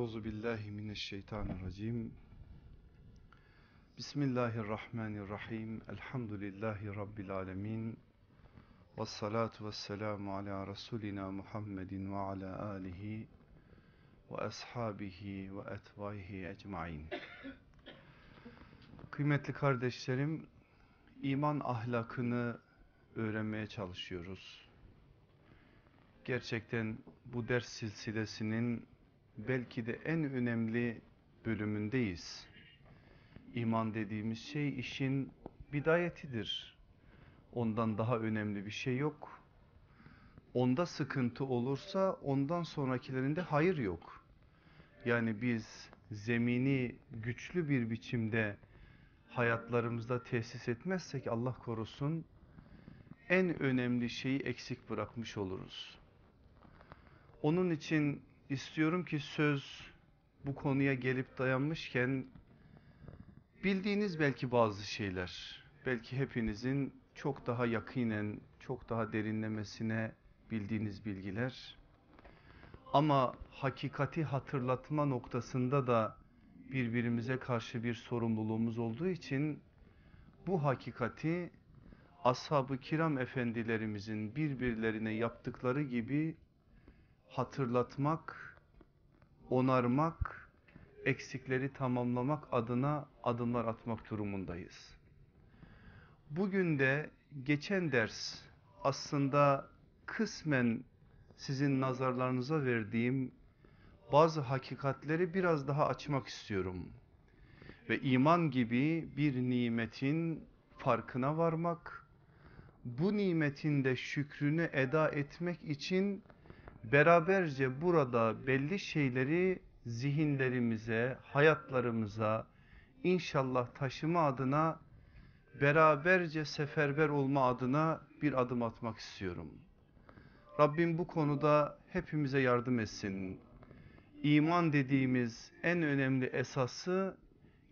Euzu billahi mineşşeytanirracim. Bismillahirrahmanirrahim. Elhamdülillahi rabbil alamin. Ves salatu vesselamu ala rasulina Muhammedin ve ala alihi ve ashabihi ve etvaihi ecmaîn. Kıymetli kardeşlerim, iman ahlakını öğrenmeye çalışıyoruz. Gerçekten bu ders silsilesinin belki de en önemli bölümündeyiz. İman dediğimiz şey işin bidayetidir. Ondan daha önemli bir şey yok. Onda sıkıntı olursa ondan sonrakilerinde hayır yok. Yani biz zemini güçlü bir biçimde hayatlarımızda tesis etmezsek Allah korusun en önemli şeyi eksik bırakmış oluruz. Onun için istiyorum ki söz bu konuya gelip dayanmışken bildiğiniz belki bazı şeyler, belki hepinizin çok daha yakinen, çok daha derinlemesine bildiğiniz bilgiler. Ama hakikati hatırlatma noktasında da birbirimize karşı bir sorumluluğumuz olduğu için bu hakikati ashab-ı kiram efendilerimizin birbirlerine yaptıkları gibi hatırlatmak, onarmak, eksikleri tamamlamak adına adımlar atmak durumundayız. Bugün de geçen ders aslında kısmen sizin nazarlarınıza verdiğim bazı hakikatleri biraz daha açmak istiyorum. Ve iman gibi bir nimetin farkına varmak, bu nimetin de şükrünü eda etmek için beraberce burada belli şeyleri zihinlerimize, hayatlarımıza inşallah taşıma adına beraberce seferber olma adına bir adım atmak istiyorum. Rabbim bu konuda hepimize yardım etsin. İman dediğimiz en önemli esası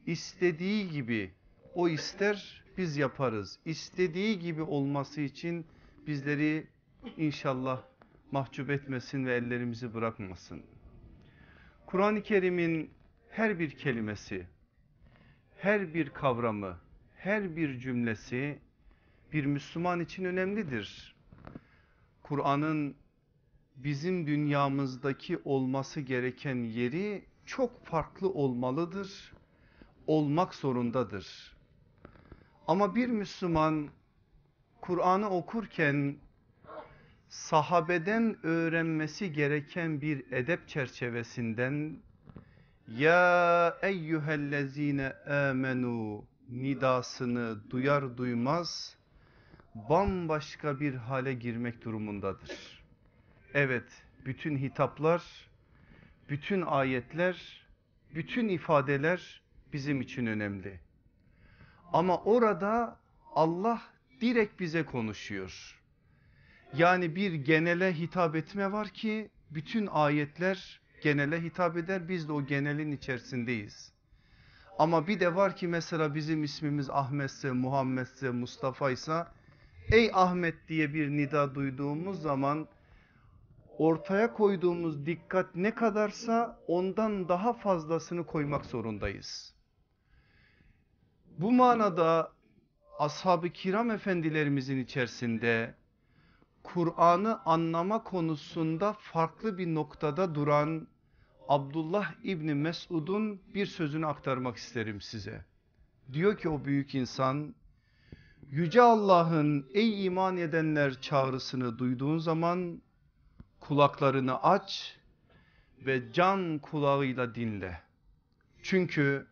istediği gibi o ister biz yaparız. İstediği gibi olması için bizleri inşallah mahcup etmesin ve ellerimizi bırakmasın. Kur'an-ı Kerim'in her bir kelimesi, her bir kavramı, her bir cümlesi bir Müslüman için önemlidir. Kur'an'ın bizim dünyamızdaki olması gereken yeri çok farklı olmalıdır, olmak zorundadır. Ama bir Müslüman Kur'an'ı okurken sahabeden öğrenmesi gereken bir edep çerçevesinden ya eyyühellezine amenu nidasını duyar duymaz bambaşka bir hale girmek durumundadır. Evet bütün hitaplar, bütün ayetler, bütün ifadeler bizim için önemli. Ama orada Allah direkt bize konuşuyor. Yani bir genele hitap etme var ki bütün ayetler genele hitap eder. Biz de o genelin içerisindeyiz. Ama bir de var ki mesela bizim ismimiz Ahmetse, Muhammedse, Mustafa'ysa ey Ahmet diye bir nida duyduğumuz zaman ortaya koyduğumuz dikkat ne kadarsa ondan daha fazlasını koymak zorundayız. Bu manada ashab-ı kiram efendilerimizin içerisinde Kur'an'ı anlama konusunda farklı bir noktada duran Abdullah İbni Mesud'un bir sözünü aktarmak isterim size. Diyor ki o büyük insan Yüce Allah'ın ey iman edenler çağrısını duyduğun zaman kulaklarını aç ve can kulağıyla dinle. Çünkü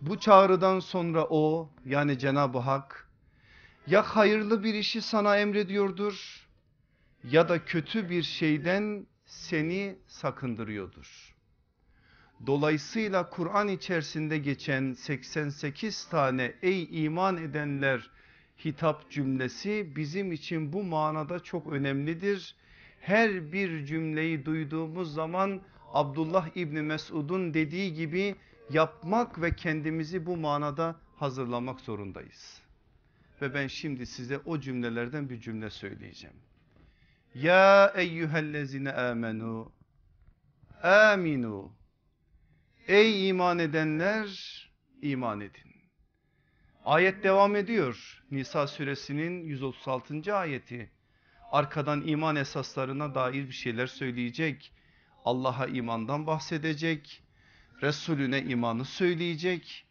bu çağrıdan sonra o yani Cenab-ı Hak ya hayırlı bir işi sana emrediyordur ya da kötü bir şeyden seni sakındırıyordur. Dolayısıyla Kur'an içerisinde geçen 88 tane ey iman edenler hitap cümlesi bizim için bu manada çok önemlidir. Her bir cümleyi duyduğumuz zaman Abdullah İbni Mesud'un dediği gibi yapmak ve kendimizi bu manada hazırlamak zorundayız. Ve ben şimdi size o cümlelerden bir cümle söyleyeceğim. Ya eyyühellezine amenu aminu Ey iman edenler iman edin. Ayet devam ediyor. Nisa suresinin 136. ayeti. Arkadan iman esaslarına dair bir şeyler söyleyecek. Allah'a imandan bahsedecek. Resulüne imanı söyleyecek.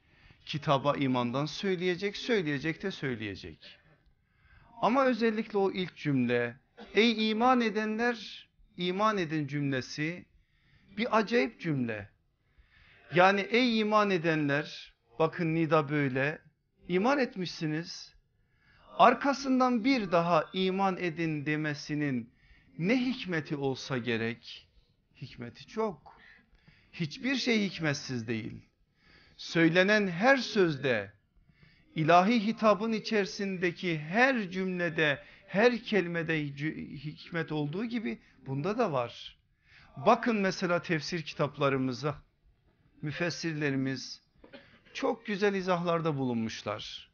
Kitaba imandan söyleyecek. Söyleyecek de söyleyecek. Ama özellikle o ilk cümle ey iman edenler iman edin cümlesi bir acayip cümle. Yani ey iman edenler bakın nida böyle iman etmişsiniz. Arkasından bir daha iman edin demesinin ne hikmeti olsa gerek? Hikmeti çok. Hiçbir şey hikmetsiz değil. Söylenen her sözde ilahi hitabın içerisindeki her cümlede her kelimede hikmet olduğu gibi bunda da var. Bakın mesela tefsir kitaplarımıza müfessirlerimiz çok güzel izahlarda bulunmuşlar.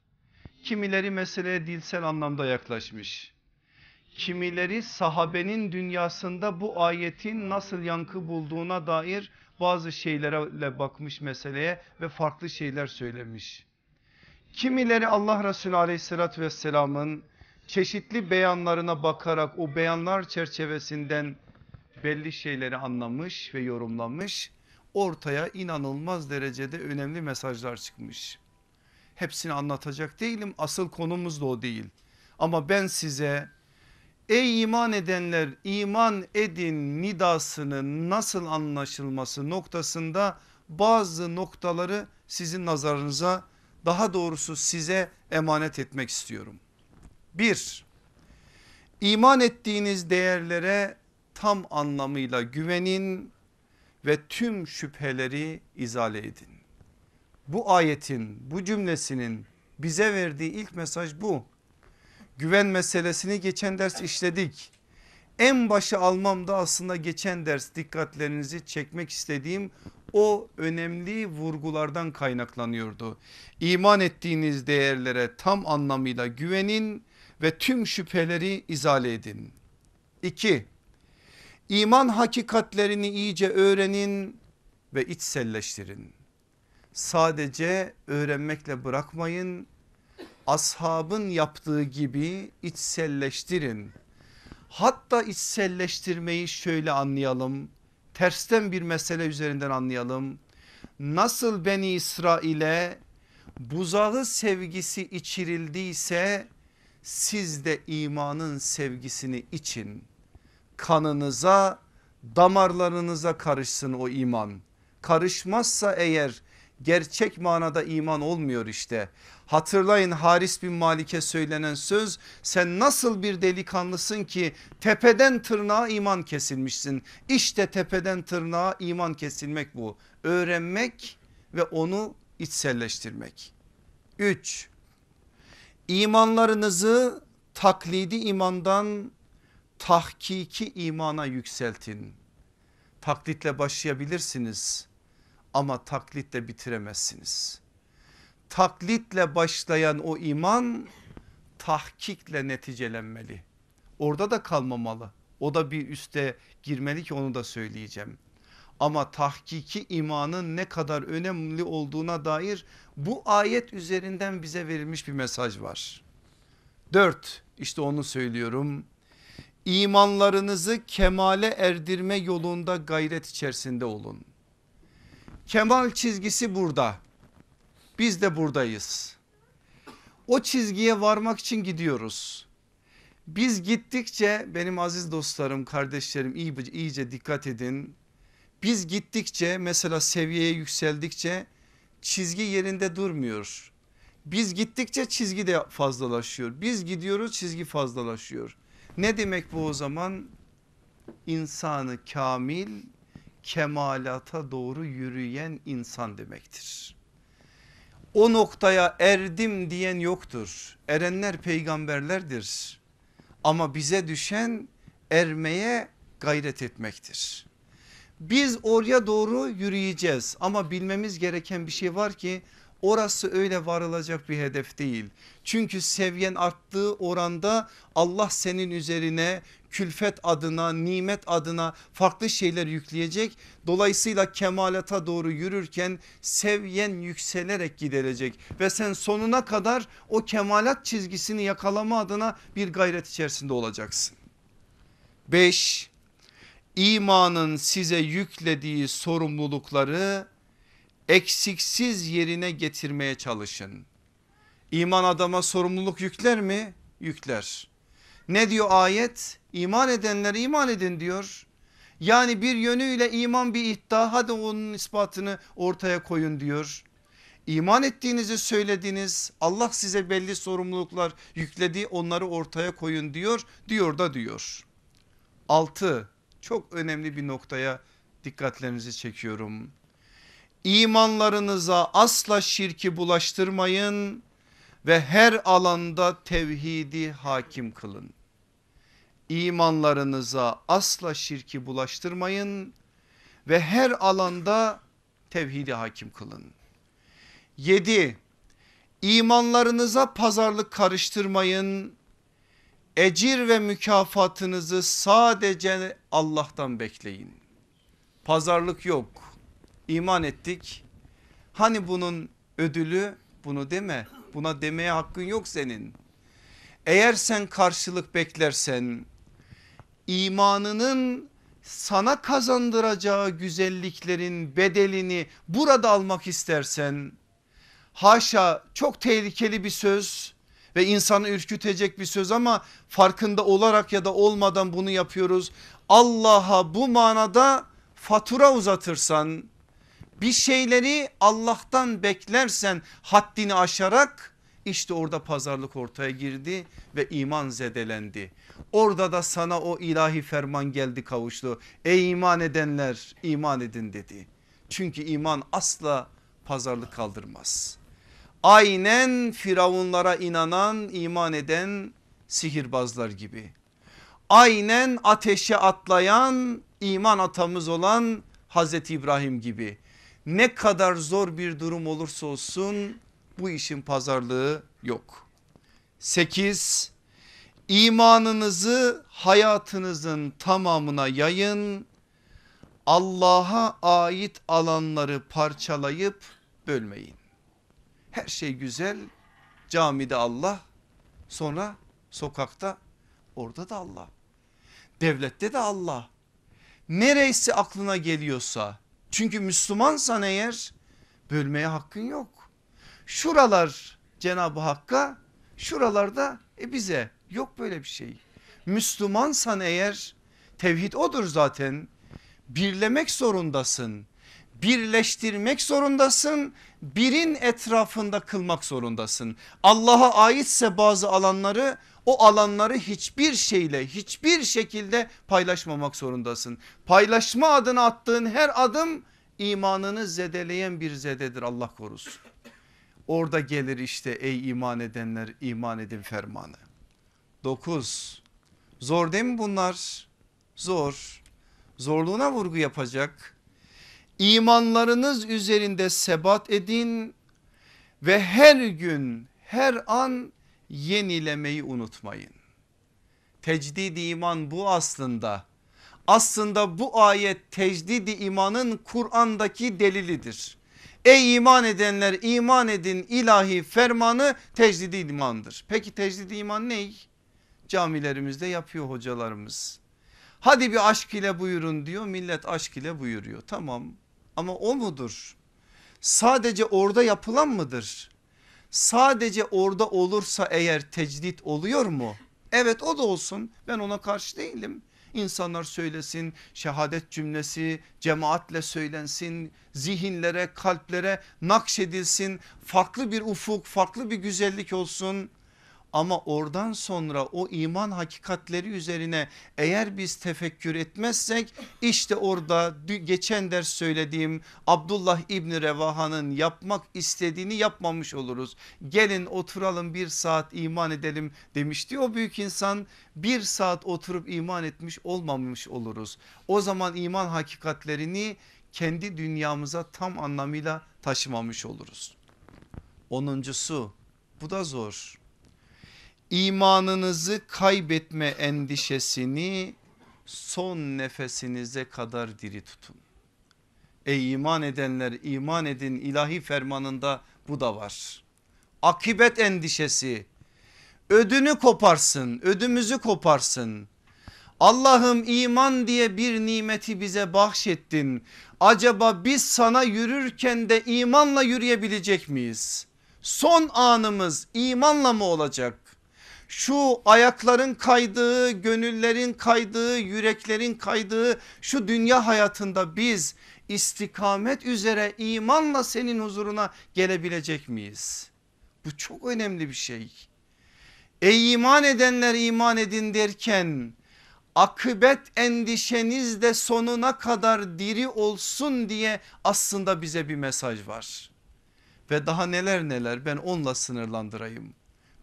Kimileri meseleye dilsel anlamda yaklaşmış. Kimileri sahabenin dünyasında bu ayetin nasıl yankı bulduğuna dair bazı şeylere bakmış meseleye ve farklı şeyler söylemiş. Kimileri Allah Resulü aleyhissalatü vesselamın çeşitli beyanlarına bakarak o beyanlar çerçevesinden belli şeyleri anlamış ve yorumlamış. Ortaya inanılmaz derecede önemli mesajlar çıkmış. Hepsini anlatacak değilim asıl konumuz da o değil. Ama ben size ey iman edenler iman edin nidasının nasıl anlaşılması noktasında bazı noktaları sizin nazarınıza daha doğrusu size emanet etmek istiyorum. Bir, iman ettiğiniz değerlere tam anlamıyla güvenin ve tüm şüpheleri izale edin. Bu ayetin bu cümlesinin bize verdiği ilk mesaj bu. Güven meselesini geçen ders işledik. En başı almamda aslında geçen ders dikkatlerinizi çekmek istediğim o önemli vurgulardan kaynaklanıyordu. İman ettiğiniz değerlere tam anlamıyla güvenin ve tüm şüpheleri izale edin. 2. İman hakikatlerini iyice öğrenin ve içselleştirin. Sadece öğrenmekle bırakmayın. Ashabın yaptığı gibi içselleştirin. Hatta içselleştirmeyi şöyle anlayalım. Tersten bir mesele üzerinden anlayalım. Nasıl Beni İsrail'e buzağı sevgisi içirildiyse siz de imanın sevgisini için kanınıza damarlarınıza karışsın o iman. Karışmazsa eğer gerçek manada iman olmuyor işte. Hatırlayın Haris bin Malik'e söylenen söz sen nasıl bir delikanlısın ki tepeden tırnağa iman kesilmişsin. İşte tepeden tırnağa iman kesilmek bu. Öğrenmek ve onu içselleştirmek. 3. İmanlarınızı taklidi imandan tahkiki imana yükseltin. Taklitle başlayabilirsiniz ama taklitle bitiremezsiniz. Taklitle başlayan o iman tahkikle neticelenmeli. Orada da kalmamalı. O da bir üste girmeli ki onu da söyleyeceğim. Ama tahkiki imanın ne kadar önemli olduğuna dair bu ayet üzerinden bize verilmiş bir mesaj var. Dört işte onu söylüyorum imanlarınızı kemale erdirme yolunda gayret içerisinde olun. Kemal çizgisi burada. Biz de buradayız. O çizgiye varmak için gidiyoruz. Biz gittikçe benim aziz dostlarım kardeşlerim iyice dikkat edin. Biz gittikçe mesela seviyeye yükseldikçe çizgi yerinde durmuyor. Biz gittikçe çizgi de fazlalaşıyor. Biz gidiyoruz çizgi fazlalaşıyor. Ne demek bu o zaman? İnsanı kamil kemalata doğru yürüyen insan demektir. O noktaya erdim diyen yoktur. Erenler peygamberlerdir. Ama bize düşen ermeye gayret etmektir. Biz oraya doğru yürüyeceğiz ama bilmemiz gereken bir şey var ki Orası öyle varılacak bir hedef değil. Çünkü seviyen arttığı oranda Allah senin üzerine külfet adına, nimet adına farklı şeyler yükleyecek. Dolayısıyla kemalata doğru yürürken seviyen yükselerek giderecek ve sen sonuna kadar o kemalat çizgisini yakalama adına bir gayret içerisinde olacaksın. 5. İmanın size yüklediği sorumlulukları eksiksiz yerine getirmeye çalışın. İman adama sorumluluk yükler mi? Yükler. Ne diyor ayet? İman edenler iman edin diyor. Yani bir yönüyle iman bir iddia hadi onun ispatını ortaya koyun diyor. İman ettiğinizi söylediniz Allah size belli sorumluluklar yükledi onları ortaya koyun diyor diyor da diyor. 6 çok önemli bir noktaya dikkatlerinizi çekiyorum. İmanlarınıza asla şirki bulaştırmayın ve her alanda tevhidi hakim kılın. İmanlarınıza asla şirki bulaştırmayın ve her alanda tevhidi hakim kılın. 7. İmanlarınıza pazarlık karıştırmayın. Ecir ve mükafatınızı sadece Allah'tan bekleyin. Pazarlık yok. İman ettik. Hani bunun ödülü bunu deme. Buna demeye hakkın yok senin. Eğer sen karşılık beklersen imanının sana kazandıracağı güzelliklerin bedelini burada almak istersen haşa çok tehlikeli bir söz ve insanı ürkütecek bir söz ama farkında olarak ya da olmadan bunu yapıyoruz. Allah'a bu manada fatura uzatırsan bir şeyleri Allah'tan beklersen haddini aşarak işte orada pazarlık ortaya girdi ve iman zedelendi. Orada da sana o ilahi ferman geldi kavuştu. Ey iman edenler iman edin dedi. Çünkü iman asla pazarlık kaldırmaz. Aynen firavunlara inanan iman eden sihirbazlar gibi. Aynen ateşe atlayan iman atamız olan Hazreti İbrahim gibi. Ne kadar zor bir durum olursa olsun bu işin pazarlığı yok. 8. İmanınızı hayatınızın tamamına yayın. Allah'a ait alanları parçalayıp bölmeyin. Her şey güzel camide Allah sonra sokakta orada da Allah. Devlette de Allah. Neresi aklına geliyorsa çünkü Müslümansan eğer bölmeye hakkın yok. Şuralar Cenab-ı Hakk'a şuralarda e bize yok böyle bir şey. Müslümansan eğer tevhid odur zaten birlemek zorundasın birleştirmek zorundasın birin etrafında kılmak zorundasın. Allah'a aitse bazı alanları o alanları hiçbir şeyle hiçbir şekilde paylaşmamak zorundasın. Paylaşma adına attığın her adım imanını zedeleyen bir zededir Allah korusun. Orada gelir işte ey iman edenler iman edin fermanı. 9 zor değil mi bunlar? Zor. Zorluğuna vurgu yapacak İmanlarınız üzerinde sebat edin ve her gün her an yenilemeyi unutmayın. Tecdid iman bu aslında. Aslında bu ayet tecdid imanın Kur'an'daki delilidir. Ey iman edenler iman edin ilahi fermanı tecdid imandır. Peki tecdid iman ne? Camilerimizde yapıyor hocalarımız. Hadi bir aşk ile buyurun diyor millet aşk ile buyuruyor tamam ama o mudur? Sadece orada yapılan mıdır? Sadece orada olursa eğer tecdit oluyor mu? Evet o da olsun ben ona karşı değilim. İnsanlar söylesin şehadet cümlesi cemaatle söylensin zihinlere kalplere nakşedilsin farklı bir ufuk farklı bir güzellik olsun ama oradan sonra o iman hakikatleri üzerine eğer biz tefekkür etmezsek işte orada geçen ders söylediğim Abdullah İbni Revaha'nın yapmak istediğini yapmamış oluruz. Gelin oturalım bir saat iman edelim demişti o büyük insan bir saat oturup iman etmiş olmamış oluruz. O zaman iman hakikatlerini kendi dünyamıza tam anlamıyla taşımamış oluruz. Onuncusu bu da zor. İmanınızı kaybetme endişesini son nefesinize kadar diri tutun. Ey iman edenler iman edin ilahi fermanında bu da var. Akibet endişesi ödünü koparsın ödümüzü koparsın. Allah'ım iman diye bir nimeti bize bahşettin. Acaba biz sana yürürken de imanla yürüyebilecek miyiz? Son anımız imanla mı olacak? Şu ayakların kaydığı, gönüllerin kaydığı, yüreklerin kaydığı şu dünya hayatında biz istikamet üzere imanla senin huzuruna gelebilecek miyiz? Bu çok önemli bir şey. Ey iman edenler iman edin derken akıbet endişeniz de sonuna kadar diri olsun diye aslında bize bir mesaj var. Ve daha neler neler ben onunla sınırlandırayım.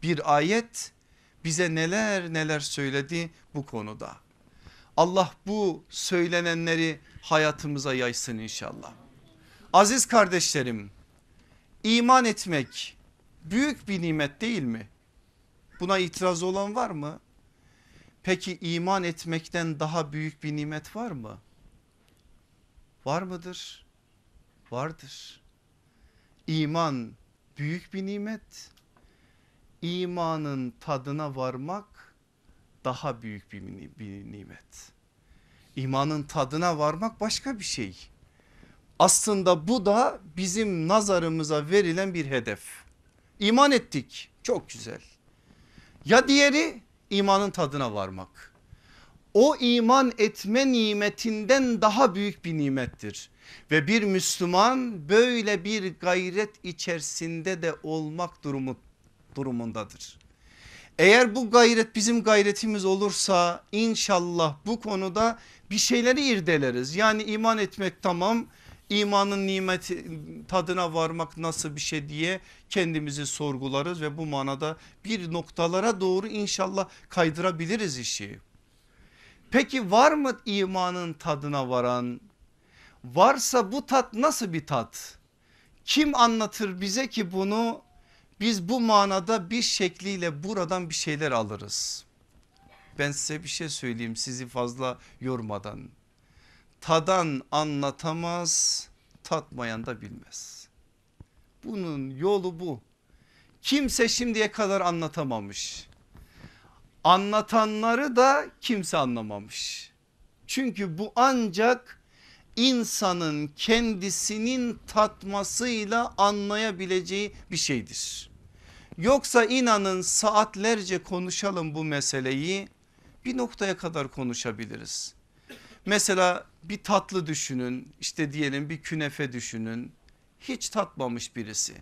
Bir ayet bize neler neler söyledi bu konuda. Allah bu söylenenleri hayatımıza yaysın inşallah. Aziz kardeşlerim iman etmek büyük bir nimet değil mi? Buna itiraz olan var mı? Peki iman etmekten daha büyük bir nimet var mı? Var mıdır? Vardır. İman büyük bir nimet. İmanın tadına varmak daha büyük bir, bir nimet. İmanın tadına varmak başka bir şey. Aslında bu da bizim nazarımıza verilen bir hedef. İman ettik çok güzel. Ya diğeri imanın tadına varmak. O iman etme nimetinden daha büyük bir nimettir. Ve bir Müslüman böyle bir gayret içerisinde de olmak durumu, durumundadır. Eğer bu gayret bizim gayretimiz olursa inşallah bu konuda bir şeyleri irdeleriz. Yani iman etmek tamam imanın nimeti tadına varmak nasıl bir şey diye kendimizi sorgularız ve bu manada bir noktalara doğru inşallah kaydırabiliriz işi. Peki var mı imanın tadına varan? Varsa bu tat nasıl bir tat? Kim anlatır bize ki bunu biz bu manada bir şekliyle buradan bir şeyler alırız. Ben size bir şey söyleyeyim sizi fazla yormadan. Tadan anlatamaz, tatmayan da bilmez. Bunun yolu bu. Kimse şimdiye kadar anlatamamış. Anlatanları da kimse anlamamış. Çünkü bu ancak insanın kendisinin tatmasıyla anlayabileceği bir şeydir. Yoksa inanın saatlerce konuşalım bu meseleyi bir noktaya kadar konuşabiliriz. Mesela bir tatlı düşünün işte diyelim bir künefe düşünün hiç tatmamış birisi.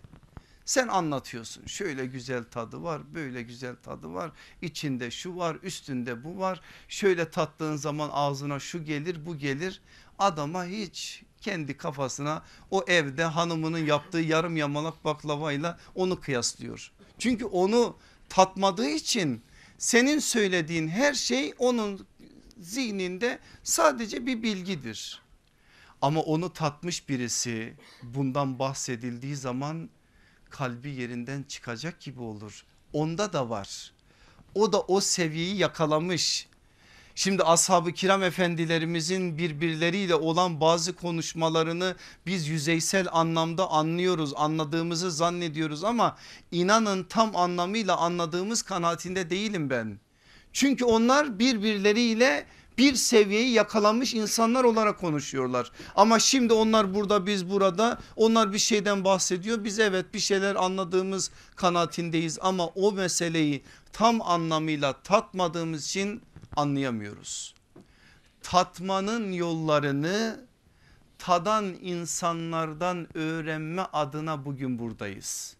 Sen anlatıyorsun şöyle güzel tadı var böyle güzel tadı var içinde şu var üstünde bu var şöyle tattığın zaman ağzına şu gelir bu gelir adama hiç kendi kafasına o evde hanımının yaptığı yarım yamalak baklavayla onu kıyaslıyor. Çünkü onu tatmadığı için senin söylediğin her şey onun zihninde sadece bir bilgidir. Ama onu tatmış birisi bundan bahsedildiği zaman kalbi yerinden çıkacak gibi olur. Onda da var. O da o seviyeyi yakalamış. Şimdi ashab-ı kiram efendilerimizin birbirleriyle olan bazı konuşmalarını biz yüzeysel anlamda anlıyoruz anladığımızı zannediyoruz ama inanın tam anlamıyla anladığımız kanaatinde değilim ben. Çünkü onlar birbirleriyle bir seviyeyi yakalamış insanlar olarak konuşuyorlar. Ama şimdi onlar burada biz burada onlar bir şeyden bahsediyor. Biz evet bir şeyler anladığımız kanaatindeyiz ama o meseleyi tam anlamıyla tatmadığımız için anlayamıyoruz. Tatmanın yollarını tadan insanlardan öğrenme adına bugün buradayız.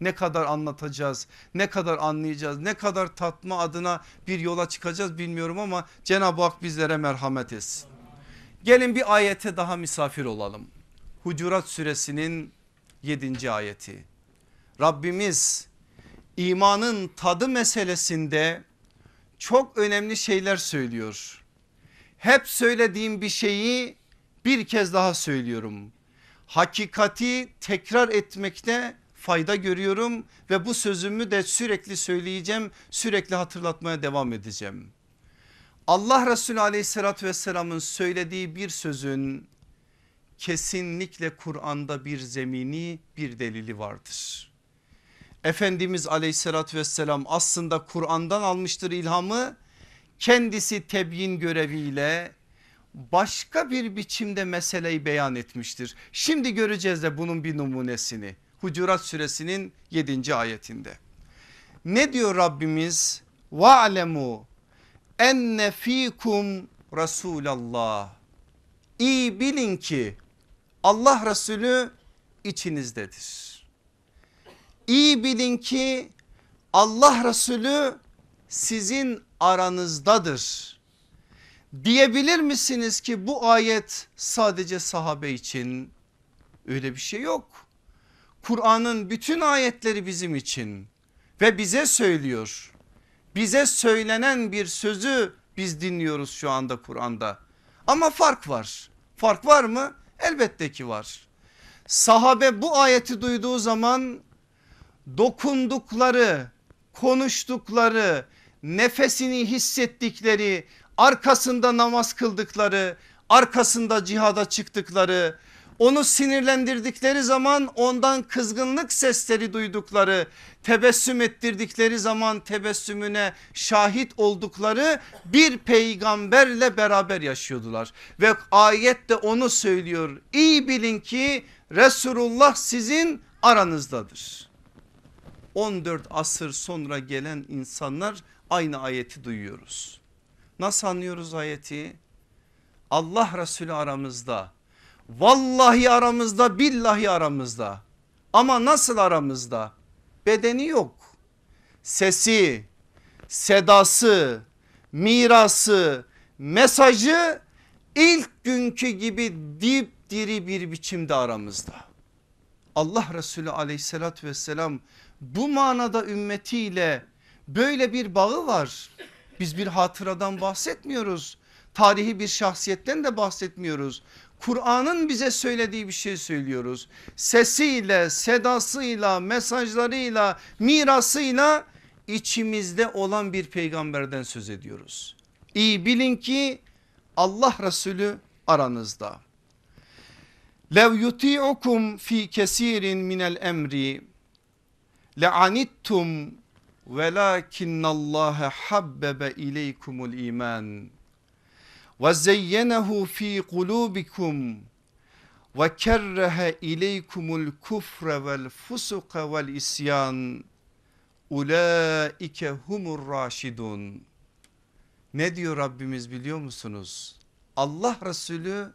Ne kadar anlatacağız, ne kadar anlayacağız, ne kadar tatma adına bir yola çıkacağız bilmiyorum ama Cenab-ı Hak bizlere merhamet etsin. Gelin bir ayete daha misafir olalım. Hucurat suresinin 7. ayeti. Rabbimiz imanın tadı meselesinde çok önemli şeyler söylüyor. Hep söylediğim bir şeyi bir kez daha söylüyorum. Hakikati tekrar etmekte fayda görüyorum ve bu sözümü de sürekli söyleyeceğim sürekli hatırlatmaya devam edeceğim. Allah Resulü aleyhissalatü vesselamın söylediği bir sözün kesinlikle Kur'an'da bir zemini bir delili vardır. Efendimiz aleyhissalatü vesselam aslında Kur'an'dan almıştır ilhamı kendisi tebyin göreviyle başka bir biçimde meseleyi beyan etmiştir. Şimdi göreceğiz de bunun bir numunesini. Hucurat suresinin 7. ayetinde. Ne diyor Rabbimiz? Va'lemu enne fikum Resulallah. İyi bilin ki Allah Resulü içinizdedir. İyi bilin ki Allah Resulü sizin aranızdadır. Diyebilir misiniz ki bu ayet sadece sahabe için? Öyle bir şey yok. Kur'an'ın bütün ayetleri bizim için ve bize söylüyor. Bize söylenen bir sözü biz dinliyoruz şu anda Kur'an'da. Ama fark var. Fark var mı? Elbette ki var. Sahabe bu ayeti duyduğu zaman dokundukları, konuştukları, nefesini hissettikleri, arkasında namaz kıldıkları, arkasında cihada çıktıkları, onu sinirlendirdikleri zaman ondan kızgınlık sesleri duydukları, tebessüm ettirdikleri zaman tebessümüne şahit oldukları bir peygamberle beraber yaşıyordular. Ve ayette onu söylüyor. İyi bilin ki Resulullah sizin aranızdadır. 14 asır sonra gelen insanlar aynı ayeti duyuyoruz. Nasıl anlıyoruz ayeti? Allah Resulü aramızda. Vallahi aramızda billahi aramızda. Ama nasıl aramızda? Bedeni yok. Sesi, sedası, mirası, mesajı ilk günkü gibi dipdiri bir biçimde aramızda. Allah Resulü aleyhissalatü vesselam bu manada ümmetiyle böyle bir bağı var. Biz bir hatıradan bahsetmiyoruz. Tarihi bir şahsiyetten de bahsetmiyoruz. Kur'an'ın bize söylediği bir şey söylüyoruz. Sesiyle, sedasıyla, mesajlarıyla, mirasıyla içimizde olan bir peygamberden söz ediyoruz. İyi bilin ki Allah Resulü aranızda. Lev yuti'ukum fi kesirin minel emri le'anittum velakinnallâhe habbebe ileykumul iman. Ve zeyyenehu fi kulubikum ve kerrehe ileykumul kufre vel fusuka vel isyan. Ulaike humur raşidun. Ne diyor Rabbimiz biliyor musunuz? Allah Resulü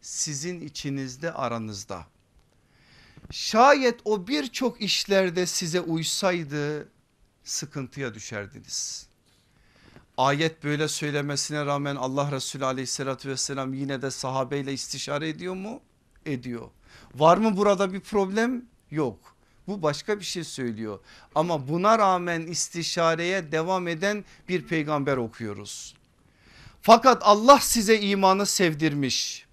sizin içinizde aranızda şayet o birçok işlerde size uysaydı sıkıntıya düşerdiniz. Ayet böyle söylemesine rağmen Allah Resulü aleyhissalatü vesselam yine de sahabeyle istişare ediyor mu? Ediyor. Var mı burada bir problem? Yok. Bu başka bir şey söylüyor. Ama buna rağmen istişareye devam eden bir peygamber okuyoruz. Fakat Allah size imanı sevdirmiş.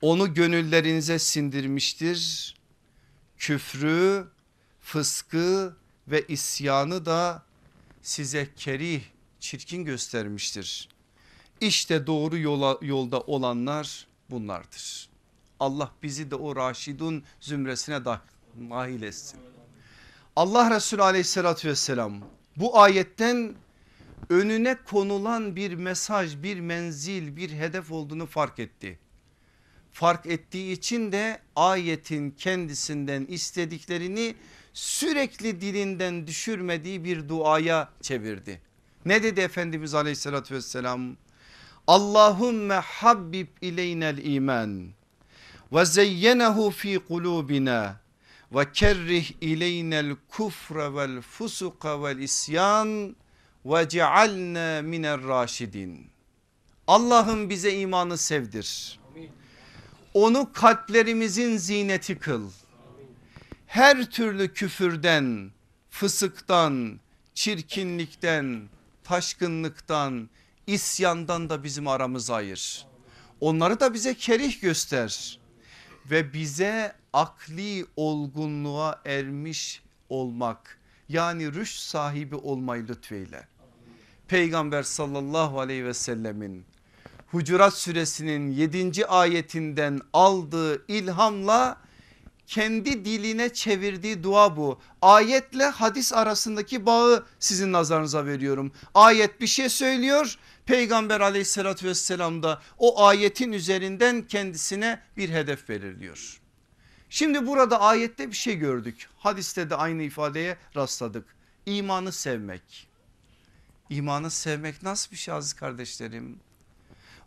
Onu gönüllerinize sindirmiştir. Küfrü, fıskı ve isyanı da size kerih çirkin göstermiştir. İşte doğru yola, yolda olanlar bunlardır. Allah bizi de o raşidun zümresine dahil etsin. Allah Resulü aleyhissalatü vesselam bu ayetten önüne konulan bir mesaj bir menzil bir hedef olduğunu fark etti. Fark ettiği için de ayetin kendisinden istediklerini sürekli dilinden düşürmediği bir duaya çevirdi. Ne dedi Efendimiz aleyhissalatü vesselam? Allahümme habbib ileynel iman ve zeyyenehu fi kulubina ve kerrih ileynel kufre vel fusuka vel isyan ve cealna miner raşidin. Allah'ım bize imanı sevdir. Onu kalplerimizin zineti kıl. Her türlü küfürden, fısıktan, çirkinlikten, taşkınlıktan, isyandan da bizim aramızı ayır. Onları da bize kerih göster ve bize akli olgunluğa ermiş olmak yani rüş sahibi olmayı lütfeyle. Peygamber sallallahu aleyhi ve sellemin Hucurat suresinin 7. ayetinden aldığı ilhamla kendi diline çevirdiği dua bu. Ayetle hadis arasındaki bağı sizin nazarınıza veriyorum. Ayet bir şey söylüyor. Peygamber aleyhissalatü vesselam da o ayetin üzerinden kendisine bir hedef belirliyor. Şimdi burada ayette bir şey gördük. Hadiste de aynı ifadeye rastladık. İmanı sevmek. İmanı sevmek nasıl bir şey aziz kardeşlerim?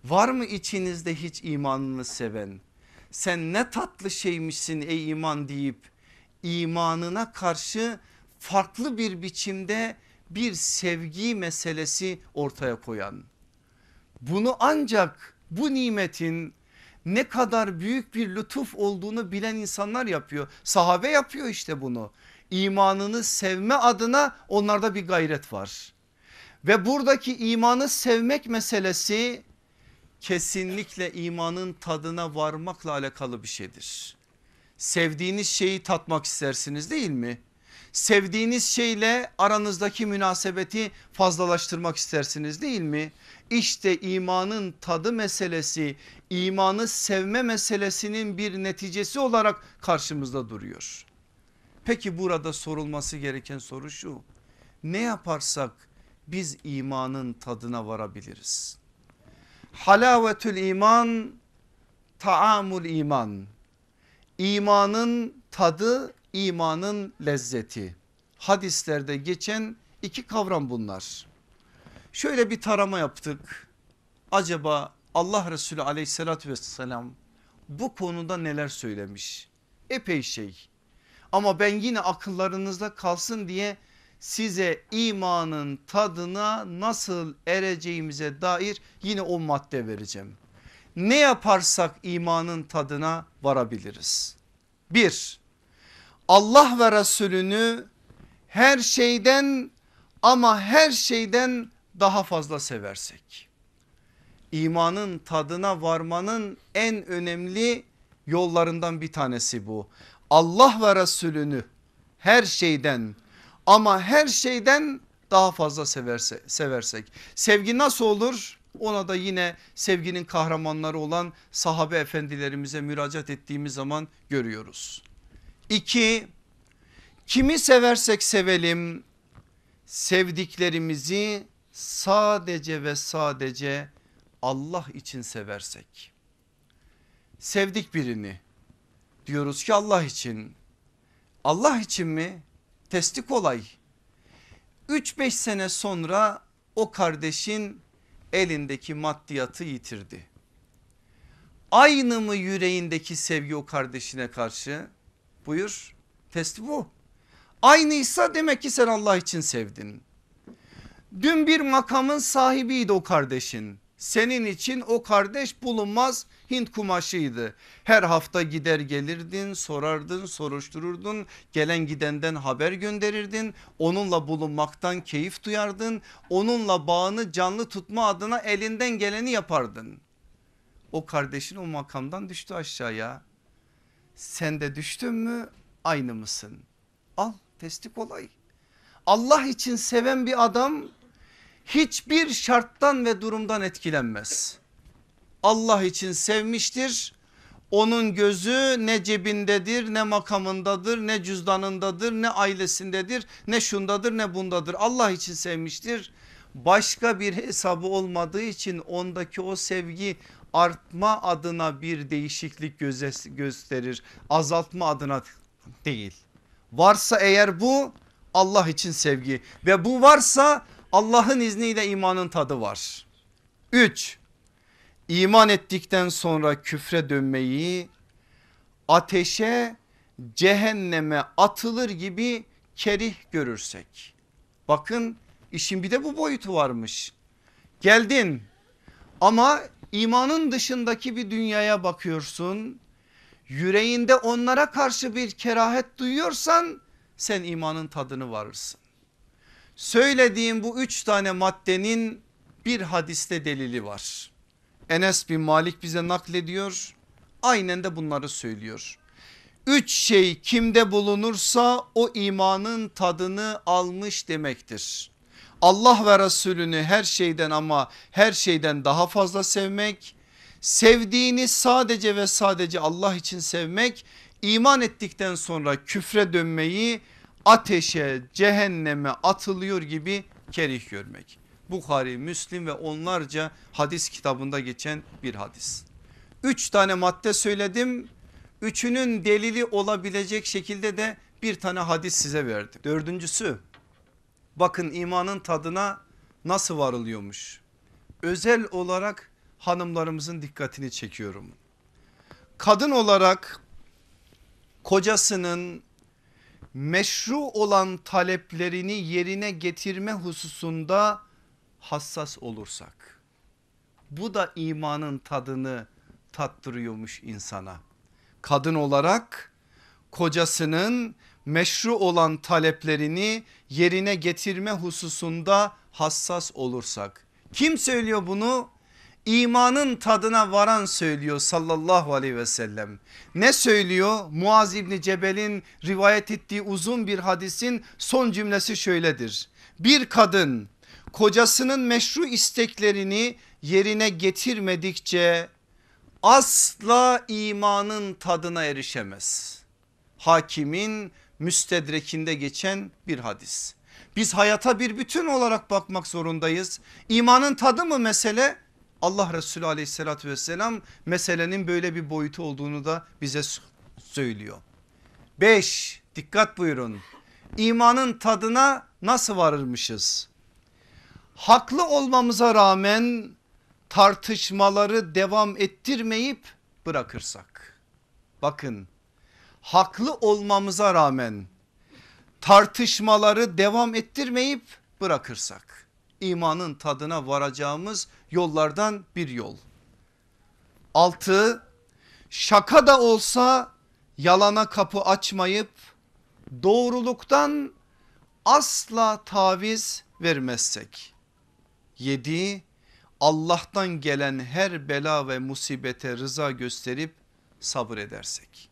Var mı içinizde hiç imanını seven? Sen ne tatlı şeymişsin ey iman deyip imanına karşı farklı bir biçimde bir sevgi meselesi ortaya koyan. Bunu ancak bu nimetin ne kadar büyük bir lütuf olduğunu bilen insanlar yapıyor. Sahabe yapıyor işte bunu. İmanını sevme adına onlarda bir gayret var. Ve buradaki imanı sevmek meselesi kesinlikle imanın tadına varmakla alakalı bir şeydir. Sevdiğiniz şeyi tatmak istersiniz değil mi? Sevdiğiniz şeyle aranızdaki münasebeti fazlalaştırmak istersiniz değil mi? İşte imanın tadı meselesi imanı sevme meselesinin bir neticesi olarak karşımızda duruyor. Peki burada sorulması gereken soru şu. Ne yaparsak biz imanın tadına varabiliriz? Halavetül iman taamul iman. İmanın tadı imanın lezzeti. Hadislerde geçen iki kavram bunlar. Şöyle bir tarama yaptık. Acaba Allah Resulü aleyhissalatü vesselam bu konuda neler söylemiş? Epey şey. Ama ben yine akıllarınızda kalsın diye size imanın tadına nasıl ereceğimize dair yine o madde vereceğim. Ne yaparsak imanın tadına varabiliriz. Bir, Allah ve Resulünü her şeyden ama her şeyden daha fazla seversek. İmanın tadına varmanın en önemli yollarından bir tanesi bu. Allah ve Resulünü her şeyden ama her şeyden daha fazla severse, seversek. Sevgi nasıl olur? Ona da yine sevginin kahramanları olan sahabe efendilerimize müracaat ettiğimiz zaman görüyoruz. İki, kimi seversek sevelim sevdiklerimizi sadece ve sadece Allah için seversek. Sevdik birini diyoruz ki Allah için. Allah için mi? Testi kolay. 3-5 sene sonra o kardeşin elindeki maddiyatı yitirdi. Aynı mı yüreğindeki sevgi o kardeşine karşı? Buyur testi bu. Aynıysa demek ki sen Allah için sevdin. Dün bir makamın sahibiydi o kardeşin. Senin için o kardeş bulunmaz Hint kumaşıydı. Her hafta gider gelirdin sorardın soruştururdun gelen gidenden haber gönderirdin. Onunla bulunmaktan keyif duyardın. Onunla bağını canlı tutma adına elinden geleni yapardın. O kardeşin o makamdan düştü aşağıya. Sen de düştün mü aynı mısın? Al testi kolay. Allah için seven bir adam hiçbir şarttan ve durumdan etkilenmez. Allah için sevmiştir. Onun gözü ne cebindedir ne makamındadır ne cüzdanındadır ne ailesindedir ne şundadır ne bundadır. Allah için sevmiştir. Başka bir hesabı olmadığı için ondaki o sevgi artma adına bir değişiklik gösterir. Azaltma adına değil. Varsa eğer bu Allah için sevgi ve bu varsa Allah'ın izniyle imanın tadı var. 3. İman ettikten sonra küfre dönmeyi ateşe cehenneme atılır gibi kerih görürsek. Bakın işin bir de bu boyutu varmış. Geldin ama imanın dışındaki bir dünyaya bakıyorsun. Yüreğinde onlara karşı bir kerahet duyuyorsan sen imanın tadını varırsın. Söylediğim bu üç tane maddenin bir hadiste delili var. Enes bin Malik bize naklediyor aynen de bunları söylüyor. Üç şey kimde bulunursa o imanın tadını almış demektir. Allah ve Resulünü her şeyden ama her şeyden daha fazla sevmek, sevdiğini sadece ve sadece Allah için sevmek, iman ettikten sonra küfre dönmeyi ateşe cehenneme atılıyor gibi kerih görmek. Bukhari, Müslim ve onlarca hadis kitabında geçen bir hadis. Üç tane madde söyledim. Üçünün delili olabilecek şekilde de bir tane hadis size verdim. Dördüncüsü bakın imanın tadına nasıl varılıyormuş. Özel olarak hanımlarımızın dikkatini çekiyorum. Kadın olarak kocasının meşru olan taleplerini yerine getirme hususunda hassas olursak bu da imanın tadını tattırıyormuş insana. Kadın olarak kocasının meşru olan taleplerini yerine getirme hususunda hassas olursak. Kim söylüyor bunu? İmanın tadına varan söylüyor sallallahu aleyhi ve sellem. Ne söylüyor? Muaz İbni Cebel'in rivayet ettiği uzun bir hadisin son cümlesi şöyledir. Bir kadın kocasının meşru isteklerini yerine getirmedikçe asla imanın tadına erişemez. Hakimin müstedrekinde geçen bir hadis. Biz hayata bir bütün olarak bakmak zorundayız. İmanın tadı mı mesele? Allah Resulü aleyhissalatü vesselam meselenin böyle bir boyutu olduğunu da bize söylüyor. 5 dikkat buyurun imanın tadına nasıl varırmışız? Haklı olmamıza rağmen tartışmaları devam ettirmeyip bırakırsak. Bakın haklı olmamıza rağmen tartışmaları devam ettirmeyip bırakırsak imanın tadına varacağımız yollardan bir yol. Altı şaka da olsa yalana kapı açmayıp doğruluktan asla taviz vermezsek. Yedi Allah'tan gelen her bela ve musibete rıza gösterip sabır edersek.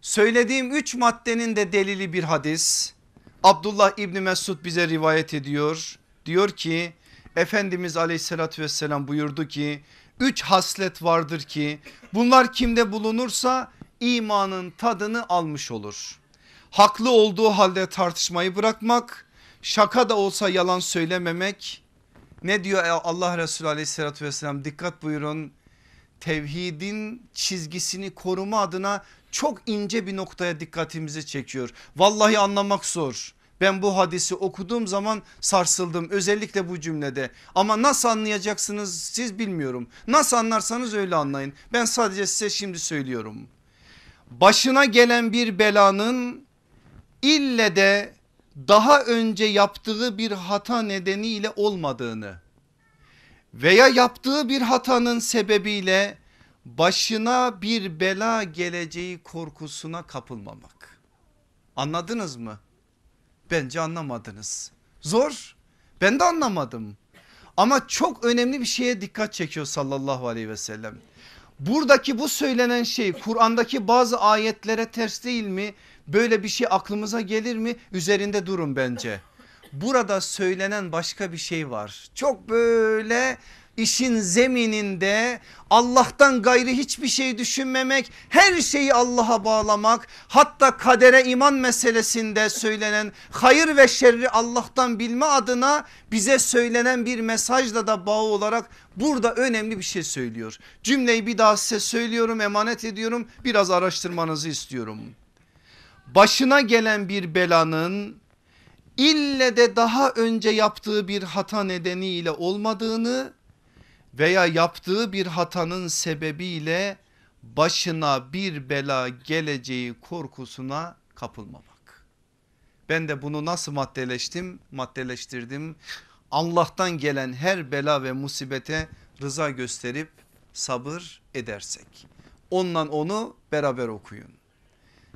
Söylediğim üç maddenin de delili bir hadis. Abdullah İbni Mesud bize rivayet ediyor. Diyor ki Efendimiz aleyhissalatü vesselam buyurdu ki üç haslet vardır ki bunlar kimde bulunursa imanın tadını almış olur. Haklı olduğu halde tartışmayı bırakmak, şaka da olsa yalan söylememek. Ne diyor Allah Resulü aleyhissalatü vesselam dikkat buyurun. Tevhidin çizgisini koruma adına çok ince bir noktaya dikkatimizi çekiyor. Vallahi anlamak zor. Ben bu hadisi okuduğum zaman sarsıldım özellikle bu cümlede ama nasıl anlayacaksınız siz bilmiyorum. Nasıl anlarsanız öyle anlayın. Ben sadece size şimdi söylüyorum. Başına gelen bir belanın ille de daha önce yaptığı bir hata nedeniyle olmadığını veya yaptığı bir hatanın sebebiyle başına bir bela geleceği korkusuna kapılmamak. Anladınız mı? Bence anlamadınız. Zor. Ben de anlamadım. Ama çok önemli bir şeye dikkat çekiyor sallallahu aleyhi ve sellem. Buradaki bu söylenen şey Kur'an'daki bazı ayetlere ters değil mi? Böyle bir şey aklımıza gelir mi? Üzerinde durun bence. Burada söylenen başka bir şey var. Çok böyle işin zemininde Allah'tan gayri hiçbir şey düşünmemek, her şeyi Allah'a bağlamak, hatta kadere iman meselesinde söylenen hayır ve şerri Allah'tan bilme adına bize söylenen bir mesajla da bağ olarak burada önemli bir şey söylüyor. Cümleyi bir daha size söylüyorum, emanet ediyorum. Biraz araştırmanızı istiyorum. Başına gelen bir belanın ille de daha önce yaptığı bir hata nedeniyle olmadığını veya yaptığı bir hatanın sebebiyle başına bir bela geleceği korkusuna kapılmamak. Ben de bunu nasıl maddeleştim? Maddeleştirdim. Allah'tan gelen her bela ve musibete rıza gösterip sabır edersek. Ondan onu beraber okuyun.